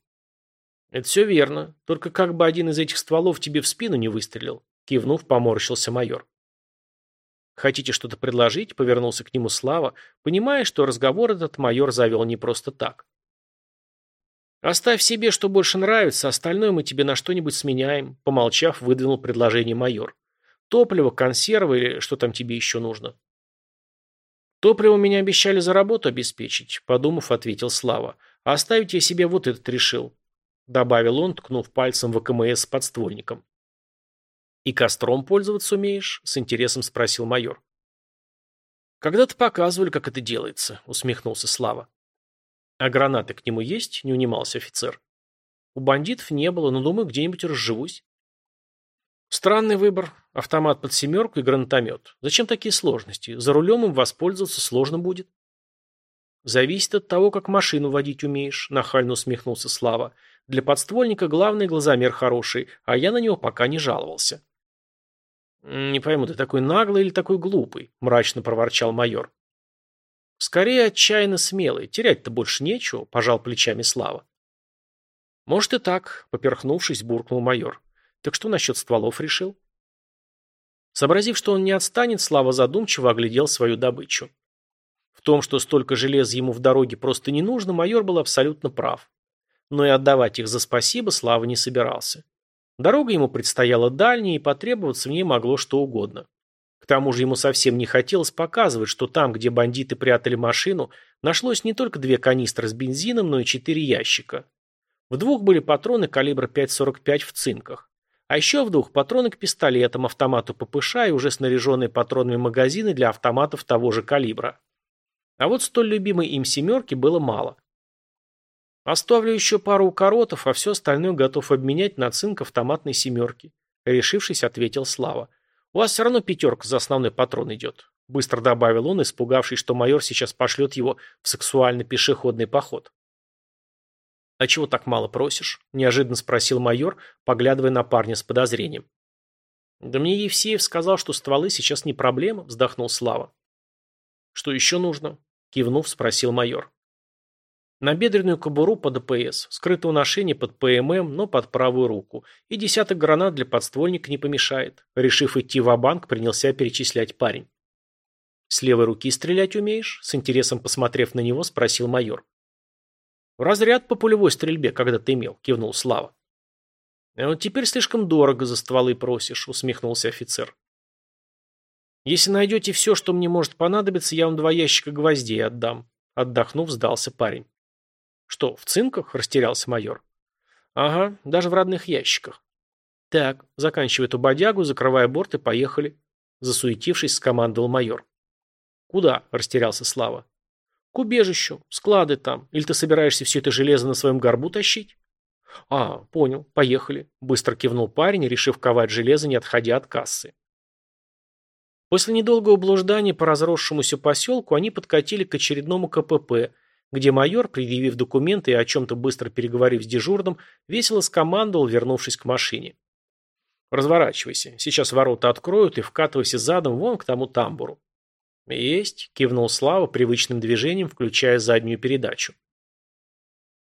Это все верно, только как бы один из этих стволов тебе в спину не выстрелил, кивнув, поморщился майор. Хотите что-то предложить? Повернулся к нему Слава, понимая, что разговор этот майор завел не просто так. «Оставь себе, что больше нравится, остальное мы тебе на что-нибудь сменяем», помолчав, выдвинул предложение майор. «Топливо, консервы или что там тебе еще нужно?» «Топливо меня обещали за работу обеспечить», подумав, ответил Слава. «А оставить я себе вот этот решил», добавил он, ткнув пальцем в АКМС с подствольником. «И костром пользоваться умеешь?» с интересом спросил майор. «Когда-то показывали, как это делается», усмехнулся Слава. «А гранаты к нему есть?» – не унимался офицер. «У бандитов не было, но, думаю, где-нибудь разживусь». «Странный выбор. Автомат под семерку и гранатомет. Зачем такие сложности? За рулем им воспользоваться сложно будет». «Зависит от того, как машину водить умеешь», – нахально усмехнулся Слава. «Для подствольника главный глазомер хороший, а я на него пока не жаловался». «Не пойму, ты такой наглый или такой глупый?» – мрачно проворчал майор. «Скорее отчаянно смелый. Терять-то больше нечего», – пожал плечами Слава. «Может и так», – поперхнувшись, буркнул майор. «Так что насчет стволов решил?» Сообразив, что он не отстанет, Слава задумчиво оглядел свою добычу. В том, что столько железа ему в дороге просто не нужно, майор был абсолютно прав. Но и отдавать их за спасибо Слава не собирался. Дорога ему предстояла дальняя, и потребоваться в ней могло что угодно. К тому же ему совсем не хотелось показывать, что там, где бандиты прятали машину, нашлось не только две канистры с бензином, но и четыре ящика. В двух были патроны калибра 5,45 в цинках. А еще в двух патроны к пистолетам, автомату ППШ и уже снаряженные патронами магазины для автоматов того же калибра. А вот столь любимой им семерки было мало. Оставлю еще пару укоротов, а все остальное готов обменять на цинк автоматной семерки. Решившись, ответил Слава. У вас все равно пятерка за основной патрон идет», — быстро добавил он, испугавшись, что майор сейчас пошлет его в сексуальный пешеходный поход. «А чего так мало просишь?» – неожиданно спросил майор, поглядывая на парня с подозрением. «Да мне Евсеев сказал, что стволы сейчас не проблема», – вздохнул Слава. «Что еще нужно?» – кивнув, спросил майор. Набедренную кобуру под АПС, скрытого ношения под ПММ, но под правую руку, и десяток гранат для подствольника не помешает. Решив идти в банк принялся перечислять парень. «С левой руки стрелять умеешь?» С интересом посмотрев на него, спросил майор. «Разряд по пулевой стрельбе когда ты имел», – кивнул Слава. «А вот теперь слишком дорого за стволы просишь», – усмехнулся офицер. «Если найдете все, что мне может понадобиться, я вам два ящика гвоздей отдам», – отдохнув, сдался парень. «Что, в цинках?» – растерялся майор. «Ага, даже в родных ящиках». «Так, заканчивай эту бодягу, закрывая борт и поехали», – засуетившись, скомандовал майор. «Куда?» – растерялся Слава. «К убежищу. Склады там. Или ты собираешься все это железо на своем горбу тащить?» «А, понял. Поехали», – быстро кивнул парень, решив ковать железо, не отходя от кассы. После недолгого блуждания по разросшемуся поселку они подкатили к очередному КПП, где майор, предъявив документы и о чем-то быстро переговорив с дежурным, весело скомандовал, вернувшись к машине. «Разворачивайся. Сейчас ворота откроют и вкатывайся задом вон к тому тамбуру». «Есть», – кивнул Слава привычным движением, включая заднюю передачу.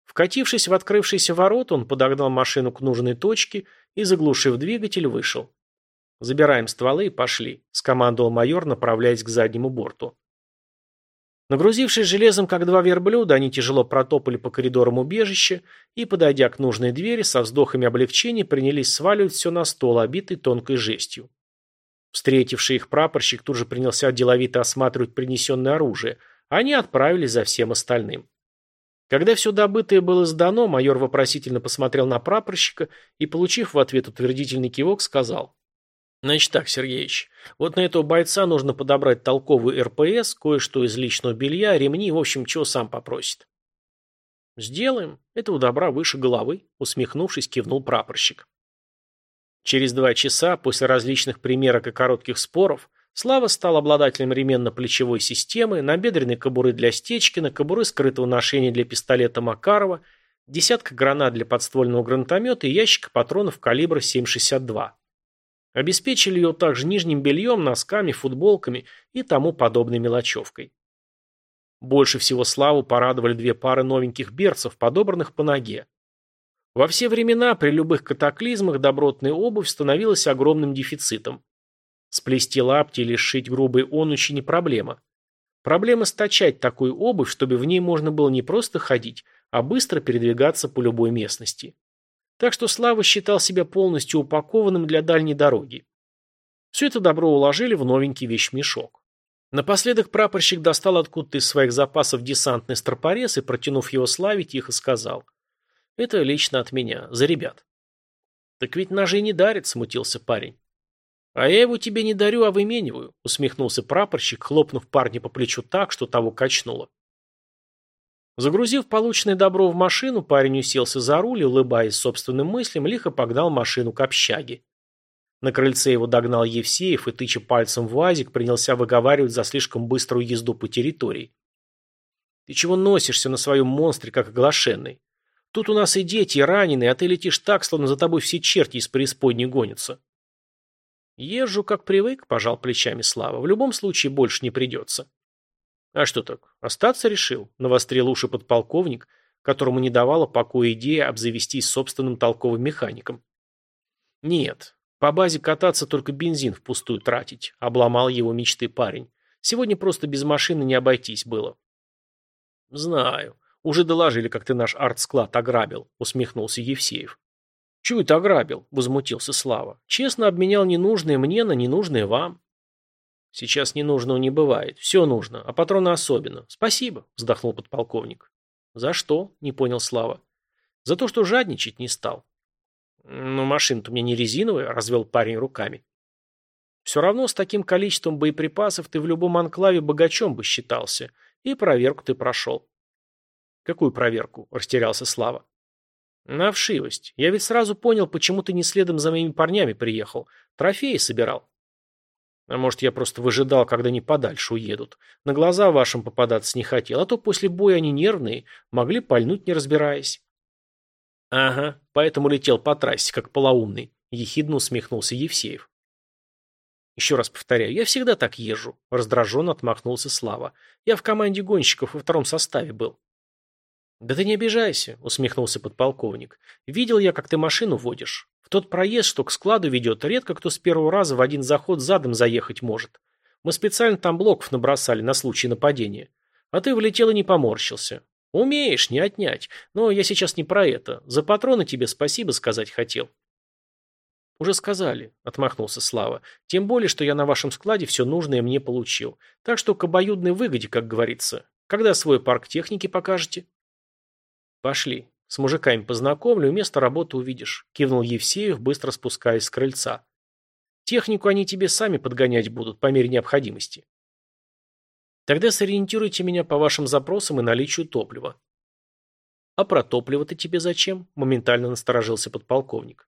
Вкатившись в открывшиеся ворота, он подогнал машину к нужной точке и, заглушив двигатель, вышел. «Забираем стволы и пошли», – скомандовал майор, направляясь к заднему борту. Нагрузившись железом, как два верблюда, они тяжело протопали по коридорам убежища и, подойдя к нужной двери, со вздохами облегчения принялись сваливать все на стол, обитый тонкой жестью. Встретивший их прапорщик тут же принялся деловито осматривать принесенное оружие, а они отправились за всем остальным. Когда все добытое было сдано, майор вопросительно посмотрел на прапорщика и, получив в ответ утвердительный кивок, сказал. «Значит так, Сергеич, вот на этого бойца нужно подобрать толковый РПС, кое-что из личного белья, ремни, в общем, чего сам попросит». «Сделаем. Этого добра выше головы», — усмехнувшись, кивнул прапорщик. Через два часа, после различных примерок и коротких споров, Слава стал обладателем ременно-плечевой системы, набедренной кобуры для Стечкина, кобуры скрытого ношения для пистолета Макарова, десятка гранат для подствольного гранатомета и ящика патронов калибра 7,62. Обеспечили ее также нижним бельем, носками, футболками и тому подобной мелочевкой. Больше всего Славу порадовали две пары новеньких берцев, подобранных по ноге. Во все времена при любых катаклизмах добротная обувь становилась огромным дефицитом. Сплести лапти или сшить грубые онучи не проблема. Проблема стачать такую обувь, чтобы в ней можно было не просто ходить, а быстро передвигаться по любой местности. Так что Слава считал себя полностью упакованным для дальней дороги. Все это добро уложили в новенький вещмешок. Напоследок прапорщик достал откуда-то из своих запасов десантный стропорез и, протянув его Славе, тихо сказал – это лично от меня, за ребят. Так ведь ножи не дарит, смутился парень. А я его тебе не дарю, а вымениваю, усмехнулся прапорщик, хлопнув парня по плечу так, что того качнуло. Загрузив полученное добро в машину, парень уселся за руль и, улыбаясь собственным мыслям, лихо погнал машину к общаге. На крыльце его догнал Евсеев и, тыча пальцем в УАЗик, принялся выговаривать за слишком быструю езду по территории. «Ты чего носишься на своем монстре, как оглашенный? Тут у нас и дети, и раненые, а ты летишь так, словно за тобой все черти из преисподней гонятся. Езжу, как привык, пожал плечами Слава. В любом случае больше не придется. А что так, остаться решил? Навострил уши подполковник, которому не давала покоя идея обзавестись собственным толковым механиком. Нет, по базе кататься только бензин впустую тратить, обломал его мечты парень. Сегодня просто без машины не обойтись было. Знаю. «Уже доложили, как ты наш артсклад ограбил», — усмехнулся Евсеев. «Чего это ограбил?» — возмутился Слава. «Честно обменял ненужное мне на ненужное вам». «Сейчас ненужного не бывает. Все нужно, а патроны особенно. Спасибо», — вздохнул подполковник. «За что?» — не понял Слава. «За то, что жадничать не стал». «Ну, машина-то у меня не резиновая», — развел парень руками. «Все равно с таким количеством боеприпасов ты в любом анклаве богачом бы считался, и проверку ты прошел». «Какую проверку?» – растерялся Слава. «На вшивость. Я ведь сразу понял, почему ты не следом за моими парнями приехал. Трофеи собирал». А может, я просто выжидал, когда они подальше уедут. На глаза вашим попадаться не хотел, а то после боя они нервные, могли пальнуть, не разбираясь. Ага, поэтому летел по трассе, как полоумный, ехидно усмехнулся Евсеев. Еще раз повторяю, я всегда так езжу, раздраженно отмахнулся Слава. Я в команде гонщиков во втором составе был. Да ты не обижайся, усмехнулся подполковник. Видел я, как ты машину водишь. В тот проезд, что к складу ведет, редко кто с первого раза в один заход задом заехать может. Мы специально там блоков набросали на случай нападения. А ты влетел и не поморщился. Умеешь, не отнять. Но я сейчас не про это. За патроны тебе спасибо сказать хотел. «Уже сказали», — отмахнулся Слава. «Тем более, что я на вашем складе все нужное мне получил. Так что к обоюдной выгоде, как говорится. Когда свой парк техники покажете?» «Пошли. С мужиками познакомлю, место работы увидишь», – кивнул Евсеев, быстро спускаясь с крыльца. «Технику они тебе сами подгонять будут по мере необходимости». «Тогда сориентируйте меня по вашим запросам и наличию топлива». «А про топливо-то тебе зачем?» – моментально насторожился подполковник.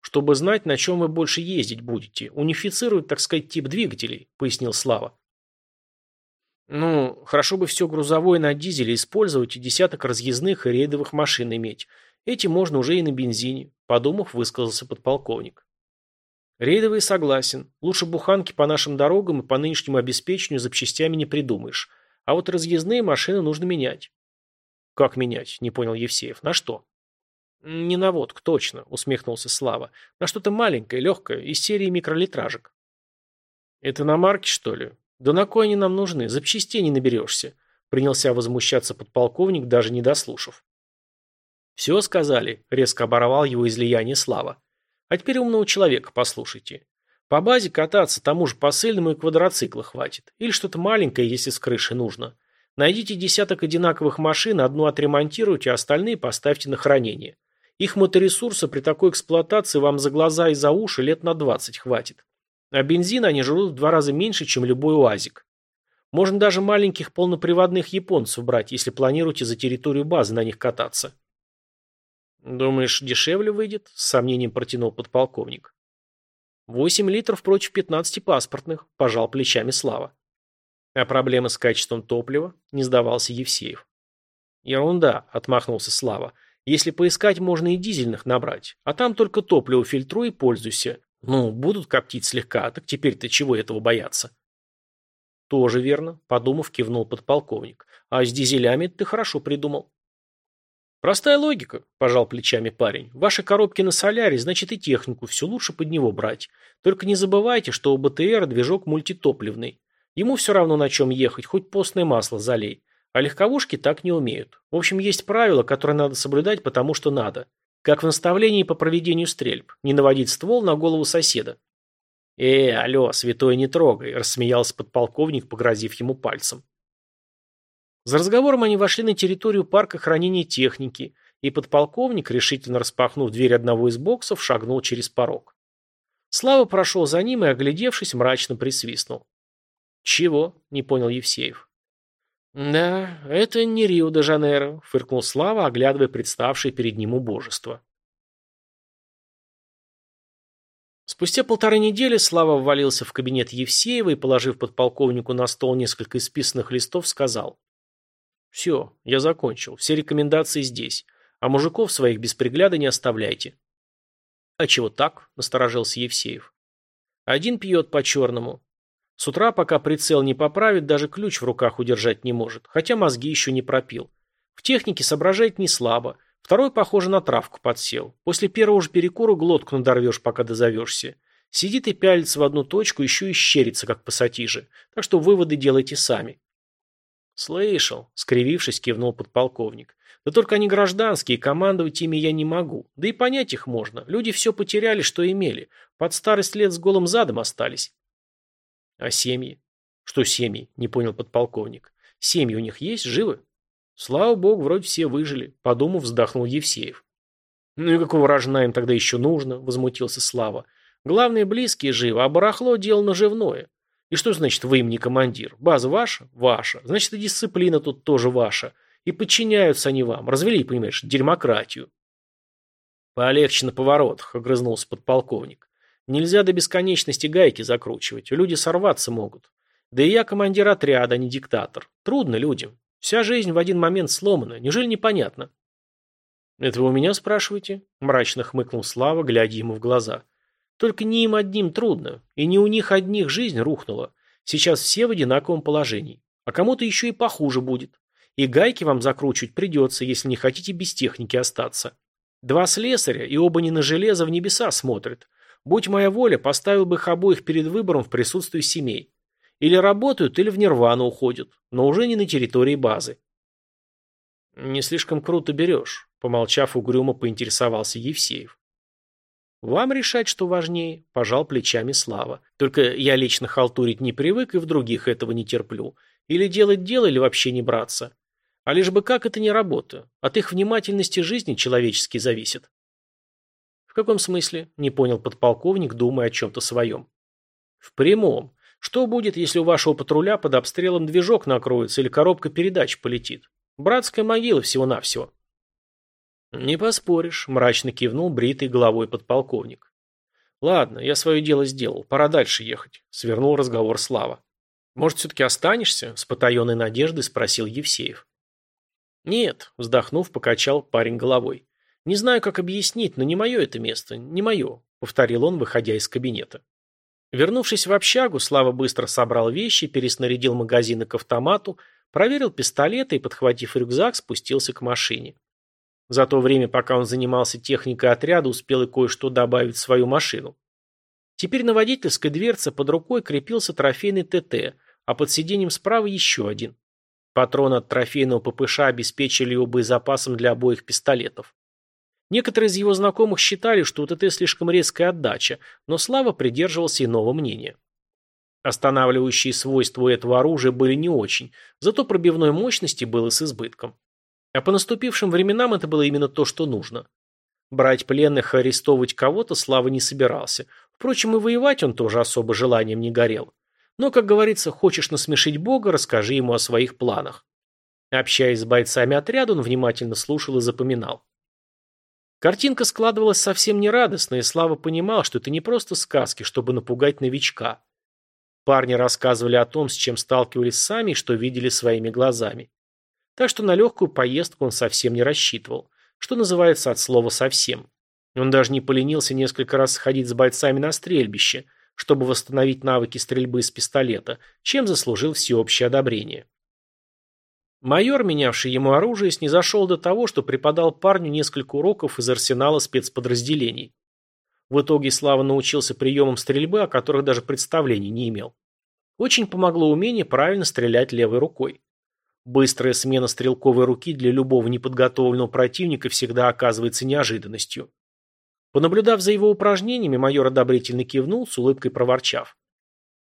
«Чтобы знать, на чем вы больше ездить будете. Унифицировать, так сказать, тип двигателей», – пояснил Слава. Ну, хорошо бы все грузовое на дизеле использовать и десяток разъездных и рейдовых машин иметь. Эти можно уже и на бензине, подумав, высказался подполковник. Рейдовый согласен. Лучше буханки по нашим дорогам и по нынешнему обеспечению запчастями не придумаешь. А вот разъездные машины нужно менять. Как менять? Не понял Евсеев. На что? Не на водку, точно, усмехнулся Слава. На что-то маленькое, легкое, из серии микролитражек. Это на марке, что ли? «Да на кой они нам нужны? Запчастей не наберешься», – принялся возмущаться подполковник, даже не дослушав. «Все сказали», – резко оборвал его излияние Слава. «А теперь умного человека послушайте. По базе кататься тому же посыльному и квадроцикла хватит. Или что-то маленькое, если с крыши нужно. Найдите десяток одинаковых машин, одну отремонтируйте, а остальные поставьте на хранение. Их моторесурса при такой эксплуатации вам за глаза и за уши лет на 20 хватит. А бензина они жрут в два раза меньше, чем любой УАЗик. Можно даже маленьких полноприводных японцев брать, если планируете за территорию базы на них кататься. Думаешь, дешевле выйдет? С сомнением протянул подполковник. Восемь литров против пятнадцати паспортных, пожал плечами Слава. А проблемы с качеством топлива? Не сдавался Евсеев. Ерунда, отмахнулся Слава. Если поискать, можно и дизельных набрать. А там только топливо фильтруй и пользуйся. Ну, будут коптить слегка, так теперь-то чего этого бояться? Тоже верно, подумав, кивнул подполковник. А с дизелями ты хорошо придумал. Простая логика, пожал плечами парень. Ваши коробки на соляре, значит и технику все лучше под него брать. Только не забывайте, что у БТР движок мультитопливный. Ему все равно на чем ехать, хоть постное масло залей. А легковушки так не умеют. В общем, есть правила, которые надо соблюдать, потому что надо. Как в наставлении по проведению стрельб. Не наводить ствол на голову соседа. «Э, алло, святой не трогай», – рассмеялся подполковник, погрозив ему пальцем. За разговором они вошли на территорию парка хранения техники, и подполковник, решительно распахнув дверь одного из боксов, шагнул через порог. Слава прошел за ним и, оглядевшись, мрачно присвистнул. «Чего?» – не понял Евсеев. «Да, это не Рио-де-Жанейро», — фыркнул Слава, оглядывая представшее перед ним убожество. Спустя полторы недели Слава ввалился в кабинет Евсеева и, положив подполковнику на стол несколько исписанных листов, сказал. «Все, я закончил. Все рекомендации здесь. А мужиков своих без пригляда не оставляйте». «А чего так?» – насторожился Евсеев. «Один пьет по-черному, с утра, пока прицел не поправит, даже ключ в руках удержать не может, хотя мозги еще не пропил. В технике соображает не слабо. Второй, похоже, на травку подсел. После первого же перекура глотку надорвешь, пока дозовешься. Сидит и пялится в одну точку, еще и щерится, как пассатижи. Так что выводы делайте сами. «Слышал», — скривившись, кивнул подполковник. «Да только они гражданские, командовать ими я не могу. Да и понять их можно. Люди все потеряли, что имели. Под старость лет с голым задом остались». А семьи? Что семьи? Не понял подполковник. Семьи у них есть, живы? Слава богу, вроде все выжили. Подумав, вздохнул Евсеев. Ну и какого рожна им тогда еще нужно? Возмутился Слава. Главное, близкие живы, а барахло дело наживное. И что значит вы им не командир? База ваша? Ваша. Значит, и дисциплина тут тоже ваша. И подчиняются они вам. Развели, понимаешь, демократию. Полегче на поворотах, огрызнулся подполковник. Нельзя до бесконечности гайки закручивать, люди сорваться могут. Да и я командир отряда, а не диктатор. Трудно людям. Вся жизнь в один момент сломана. Неужели непонятно? «Это вы у меня спрашиваете?» – мрачно хмыкнул Слава, глядя ему в глаза. «Только не им одним трудно, и не у них одних жизнь рухнула. Сейчас все в одинаковом положении. А кому-то еще и похуже будет. И гайки вам закручивать придется, если не хотите без техники остаться. Два слесаря, и оба не на железо в небеса смотрят. Будь моя воля, поставил бы их обоих перед выбором в присутствии семей. Или работают, или в нирвану уходят, но уже не на территории базы. Не слишком круто берешь, помолчав угрюмо поинтересовался Евсеев. Вам решать, что важнее, пожал плечами Слава. Только я лично халтурить не привык и в других этого не терплю. Или делать дело, или вообще не браться. А лишь бы как это не работа. От их внимательности жизни человеческий зависит. В каком смысле? Не понял подполковник, думая о чем-то своем. В прямом. Что будет, если у вашего патруля под обстрелом движок накроется или коробка передач полетит? Братская могила всего-навсего. Не поспоришь, мрачно кивнул бритый головой подполковник. Ладно, я свое дело сделал, пора дальше ехать, свернул разговор Слава. Может, все-таки останешься? С потаенной надеждой спросил Евсеев. «Нет», – вздохнув, покачал парень головой. «Не знаю, как объяснить, но не мое это место, не мое», – повторил он, выходя из кабинета. Вернувшись в общагу, Слава быстро собрал вещи, переснарядил магазины к автомату, проверил пистолеты и, подхватив рюкзак, спустился к машине. За то время, пока он занимался техникой отряда, успел и кое-что добавить в свою машину. Теперь на водительской дверце под рукой крепился трофейный ТТ, а под сиденьем справа еще один. Патроны от трофейного ППШ обеспечили его боезапасом для обоих пистолетов. Некоторые из его знакомых считали, что у ТТ слишком резкая отдача, но Слава придерживался иного мнения. Останавливающие свойства этого оружия были не очень, зато пробивной мощности было с избытком. А по наступившим временам это было именно то, что нужно. Брать пленных и арестовывать кого-то Слава не собирался. Впрочем, и воевать он тоже особо желанием не горел. Но, как говорится, хочешь насмешить Бога, расскажи ему о своих планах. Общаясь с бойцами отряда, он внимательно слушал и запоминал. Картинка складывалась совсем нерадостно, и Слава понимал, что это не просто сказки, чтобы напугать новичка. Парни рассказывали о том, с чем сталкивались сами и что видели своими глазами. Так что на легкую поездку он совсем не рассчитывал. Что называется от слова «совсем». Он даже не поленился несколько раз сходить с бойцами на стрельбище, чтобы восстановить навыки стрельбы из пистолета, чем заслужил всеобщее одобрение. Майор, менявший ему оружие, снизошел до того, что преподал парню несколько уроков из арсенала спецподразделений. В итоге Слава научился приемам стрельбы, о которых даже представлений не имел. Очень помогло умение правильно стрелять левой рукой. Быстрая смена стрелковой руки для любого неподготовленного противника всегда оказывается неожиданностью. Понаблюдав за его упражнениями, майор одобрительно кивнул, с улыбкой проворчав.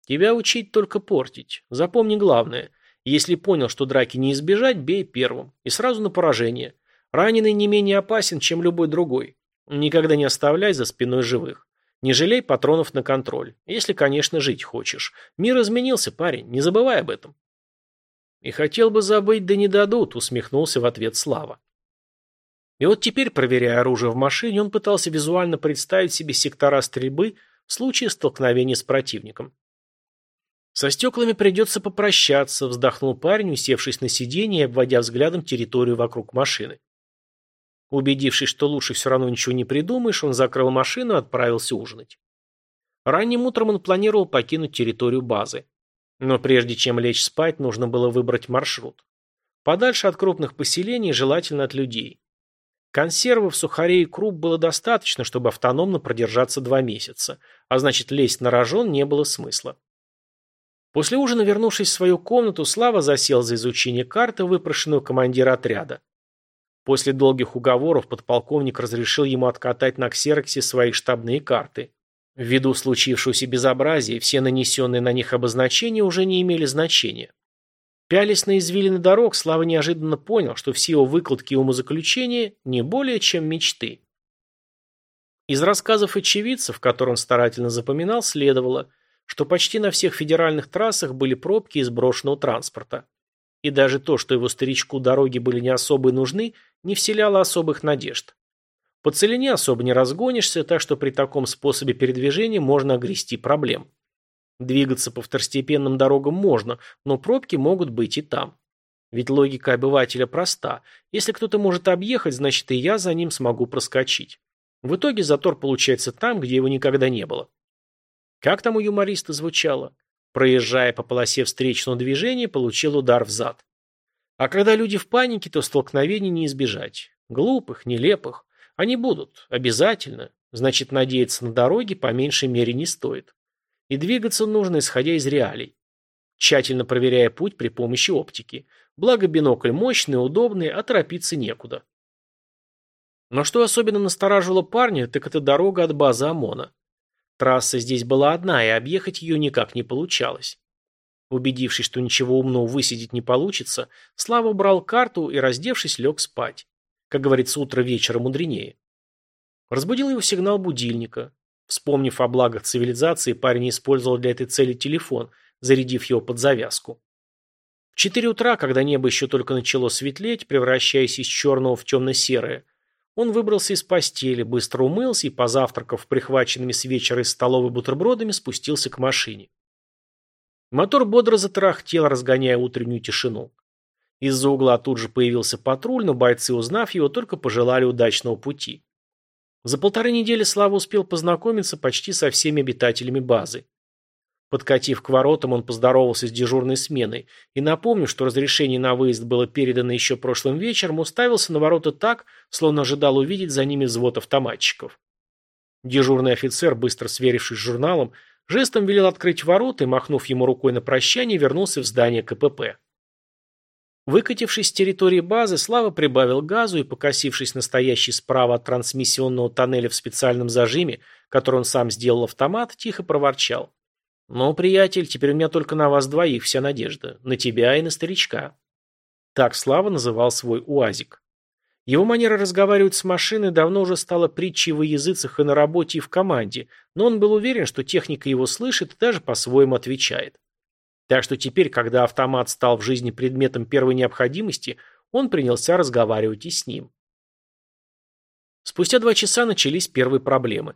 «Тебя учить только портить. Запомни главное. Если понял, что драки не избежать, бей первым. И сразу на поражение. Раненый не менее опасен, чем любой другой. Никогда не оставляй за спиной живых. Не жалей патронов на контроль. Если, конечно, жить хочешь. Мир изменился, парень. Не забывай об этом». «И хотел бы забыть, да не дадут», — усмехнулся в ответ Слава. И вот теперь, проверяя оружие в машине, он пытался визуально представить себе сектора стрельбы в случае столкновения с противником. «Со стеклами придется попрощаться», – вздохнул парень, усевшись на сиденье и обводя взглядом территорию вокруг машины. Убедившись, что лучше все равно ничего не придумаешь, он закрыл машину и отправился ужинать. Ранним утром он планировал покинуть территорию базы. Но прежде чем лечь спать, нужно было выбрать маршрут. Подальше от крупных поселений, желательно от людей. Консервов, сухарей и круп было достаточно, чтобы автономно продержаться два месяца, а значит лезть на рожон не было смысла. После ужина, вернувшись в свою комнату, Слава засел за изучение карты, выпрошенную командира отряда. После долгих уговоров подполковник разрешил ему откатать на ксероксе свои штабные карты. Ввиду случившегося безобразия, все нанесенные на них обозначения уже не имели значения. Пялись на извилины дорог, Слава неожиданно понял, что все его выкладки и умозаключения не более чем мечты. Из рассказов очевидцев, которые он старательно запоминал, следовало, что почти на всех федеральных трассах были пробки из брошенного транспорта. И даже то, что его старичку дороги были не особо нужны, не вселяло особых надежд. По целине особо не разгонишься, так что при таком способе передвижения можно огрести проблем. Двигаться по второстепенным дорогам можно, но пробки могут быть и там. Ведь логика обывателя проста. Если кто-то может объехать, значит и я за ним смогу проскочить. В итоге затор получается там, где его никогда не было. Как там у юмориста звучало? Проезжая по полосе встречного движения, получил удар в зад. А когда люди в панике, то столкновений не избежать. Глупых, нелепых. Они будут. Обязательно. Значит, надеяться на дороге по меньшей мере не стоит. И двигаться нужно, исходя из реалий. Тщательно проверяя путь при помощи оптики. Благо бинокль мощный, удобный, а торопиться некуда. Но что особенно настораживало парня, так это дорога от базы ОМОНа. Трасса здесь была одна, и объехать ее никак не получалось. Убедившись, что ничего умного высидеть не получится, Слава убрал карту и, раздевшись, лег спать. Как говорится, утро вечера мудренее. Разбудил его сигнал будильника. Вспомнив о благах цивилизации, парень использовал для этой цели телефон, зарядив его под завязку. В четыре утра, когда небо еще только начало светлеть, превращаясь из черного в темно-серое, он выбрался из постели, быстро умылся и, позавтракав прихваченными с вечера из столовой бутербродами, спустился к машине. Мотор бодро затарахтел, разгоняя утреннюю тишину. Из-за угла тут же появился патруль, но бойцы, узнав его, только пожелали удачного пути. За полторы недели Слава успел познакомиться почти со всеми обитателями базы. Подкатив к воротам, он поздоровался с дежурной сменой и, напомнив, что разрешение на выезд было передано еще прошлым вечером, уставился на ворота так, словно ожидал увидеть за ними взвод автоматчиков. Дежурный офицер, быстро сверившись с журналом, жестом велел открыть ворота и, махнув ему рукой на прощание, вернулся в здание КПП. Выкатившись с территории базы, Слава прибавил газу и, покосившись на стоящий справа от трансмиссионного тоннеля в специальном зажиме, который он сам сделал автомат, тихо проворчал. «Ну, приятель, теперь у меня только на вас двоих вся надежда. На тебя и на старичка». Так Слава называл свой УАЗик. Его манера разговаривать с машиной давно уже стала притчей во языцах и на работе, и в команде, но он был уверен, что техника его слышит и даже по-своему отвечает. Так что теперь, когда автомат стал в жизни предметом первой необходимости, он принялся разговаривать и с ним. Спустя два часа начались первые проблемы.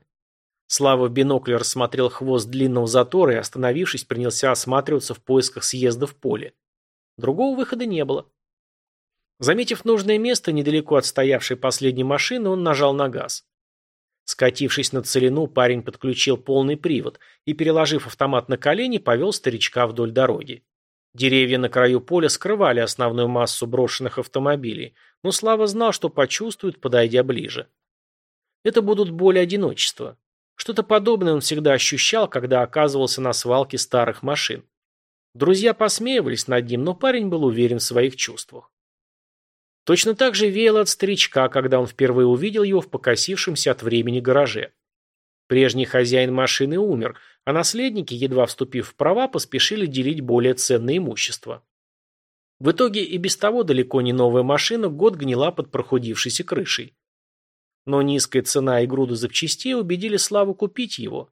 Слава в бинокле рассмотрел хвост длинного затора и, остановившись, принялся осматриваться в поисках съезда в поле. Другого выхода не было. Заметив нужное место недалеко от стоявшей последней машины, он нажал на газ. Скатившись на целину, парень подключил полный привод и, переложив автомат на колени, повел старичка вдоль дороги. Деревья на краю поля скрывали основную массу брошенных автомобилей, но Слава знал, что почувствует, подойдя ближе. Это будут боли одиночества. Что-то подобное он всегда ощущал, когда оказывался на свалке старых машин. Друзья посмеивались над ним, но парень был уверен в своих чувствах. Точно так же веяло от старичка, когда он впервые увидел его в покосившемся от времени гараже. Прежний хозяин машины умер, а наследники, едва вступив в права, поспешили делить более ценное имущество. В итоге и без того далеко не новая машина год гнила под прохудившейся крышей. Но низкая цена и груда запчастей убедили Славу купить его.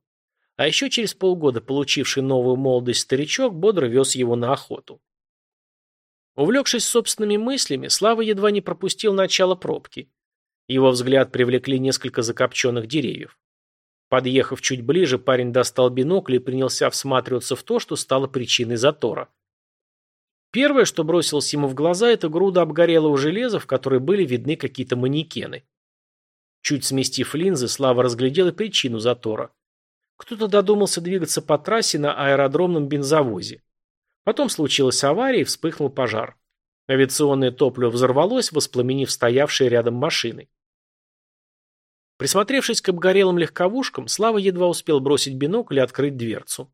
А еще через полгода получивший новую молодость старичок бодро вез его на охоту. Увлекшись собственными мыслями, Слава едва не пропустил начало пробки. Его взгляд привлекли несколько закопченных деревьев. Подъехав чуть ближе, парень достал бинокль и принялся всматриваться в то, что стало причиной затора. Первое, что бросилось ему в глаза, это груда обгорелого железа, в которой были видны какие-то манекены. Чуть сместив линзы, Слава разглядел и причину затора. Кто-то додумался двигаться по трассе на аэродромном бензовозе. Потом случилась авария и вспыхнул пожар. Авиационное топливо взорвалось, воспламенив стоявшие рядом машины. Присмотревшись к обгорелым легковушкам, Слава едва успел бросить бинокль и открыть дверцу.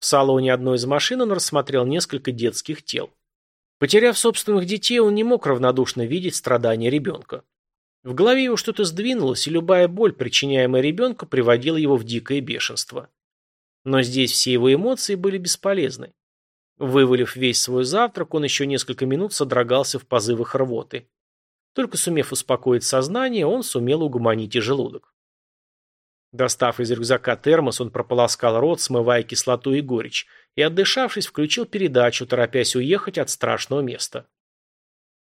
В салоне одной из машин он рассмотрел несколько детских тел. Потеряв собственных детей, он не мог равнодушно видеть страдания ребенка. В голове его что-то сдвинулось, и любая боль, причиняемая ребенку, приводила его в дикое бешенство. Но здесь все его эмоции были бесполезны. Вывалив весь свой завтрак, он еще несколько минут содрогался в позывах рвоты. Только сумев успокоить сознание, он сумел угомонить и желудок. Достав из рюкзака термос, он прополоскал рот, смывая кислоту и горечь, и, отдышавшись, включил передачу, торопясь уехать от страшного места.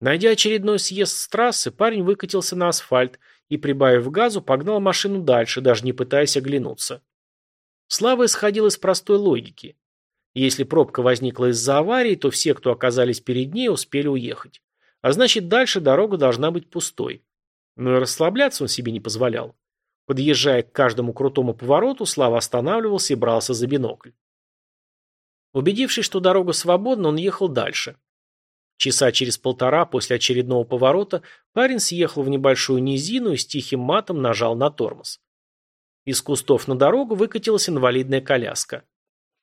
Найдя очередной съезд с трассы, парень выкатился на асфальт и, прибавив газу, погнал машину дальше, даже не пытаясь оглянуться. Слава исходил из простой логики. Если пробка возникла из-за аварии, то все, кто оказались перед ней, успели уехать. А значит, дальше дорога должна быть пустой. Но и расслабляться он себе не позволял. Подъезжая к каждому крутому повороту, Слава останавливался и брался за бинокль. Убедившись, что дорога свободна, он ехал дальше. Часа через полтора после очередного поворота парень съехал в небольшую низину и с тихим матом нажал на тормоз. Из кустов на дорогу выкатилась инвалидная коляска.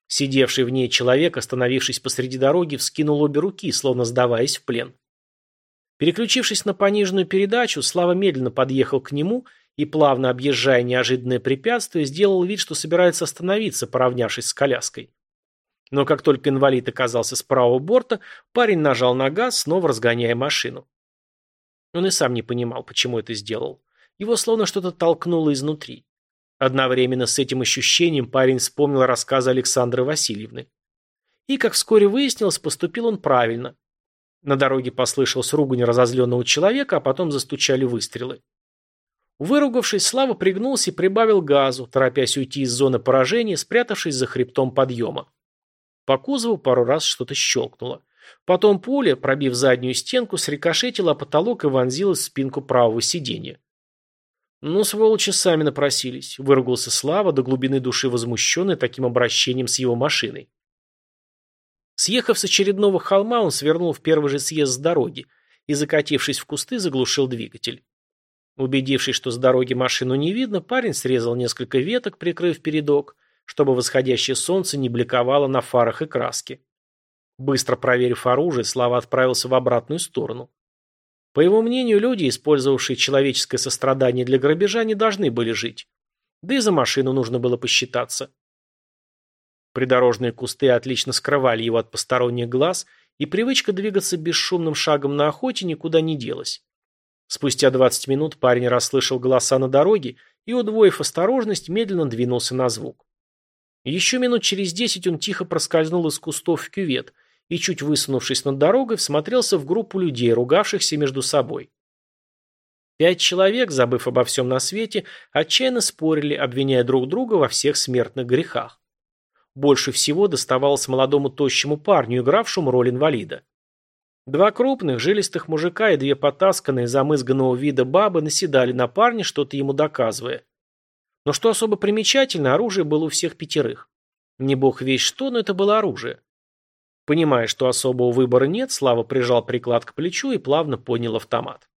Сидевший в ней человек, остановившись посреди дороги, вскинул обе руки, словно сдаваясь в плен. Переключившись на пониженную передачу, Слава медленно подъехал к нему и, плавно объезжая неожиданное препятствие, сделал вид, что собирается остановиться, поравнявшись с коляской. Но как только инвалид оказался с правого борта, парень нажал на газ, снова разгоняя машину. Он и сам не понимал, почему это сделал. Его словно что-то толкнуло изнутри. Одновременно с этим ощущением парень вспомнил рассказы Александры Васильевны. И, как вскоре выяснилось, поступил он правильно. На дороге послышался ругань разозленного человека, а потом застучали выстрелы. Выругавшись, Слава пригнулся и прибавил газу, торопясь уйти из зоны поражения, спрятавшись за хребтом подъема. По кузову пару раз что-то щелкнуло. Потом пуля, пробив заднюю стенку, срикошетила потолок и вонзилась в спинку правого сиденья. «Ну, сволочи сами напросились», – выругался Слава до глубины души возмущенный таким обращением с его машиной. Съехав с очередного холма, он свернул в первый же съезд с дороги и, закатившись в кусты, заглушил двигатель. Убедившись, что с дороги машину не видно, парень срезал несколько веток, прикрыв передок, чтобы восходящее солнце не бликовало на фарах и краске. Быстро проверив оружие, Слава отправился в обратную сторону. По его мнению, люди, использовавшие человеческое сострадание для грабежа, не должны были жить. Да и за машину нужно было посчитаться. Придорожные кусты отлично скрывали его от посторонних глаз, и привычка двигаться бесшумным шагом на охоте никуда не делась. Спустя 20 минут парень расслышал голоса на дороге и, удвоив осторожность, медленно двинулся на звук. Еще минут через десять он тихо проскользнул из кустов в кювет и, чуть высунувшись над дорогой, всмотрелся в группу людей, ругавшихся между собой. Пять человек, забыв обо всем на свете, отчаянно спорили, обвиняя друг друга во всех смертных грехах. Больше всего доставалось молодому тощему парню, игравшему роль инвалида. Два крупных, жилистых мужика и две потасканные, замызганного вида бабы наседали на парня, что-то ему доказывая. Но что особо примечательно, оружие было у всех пятерых. Не бог весь что, но это было оружие. Понимая, что особого выбора нет, Слава прижал приклад к плечу и плавно поднял автомат.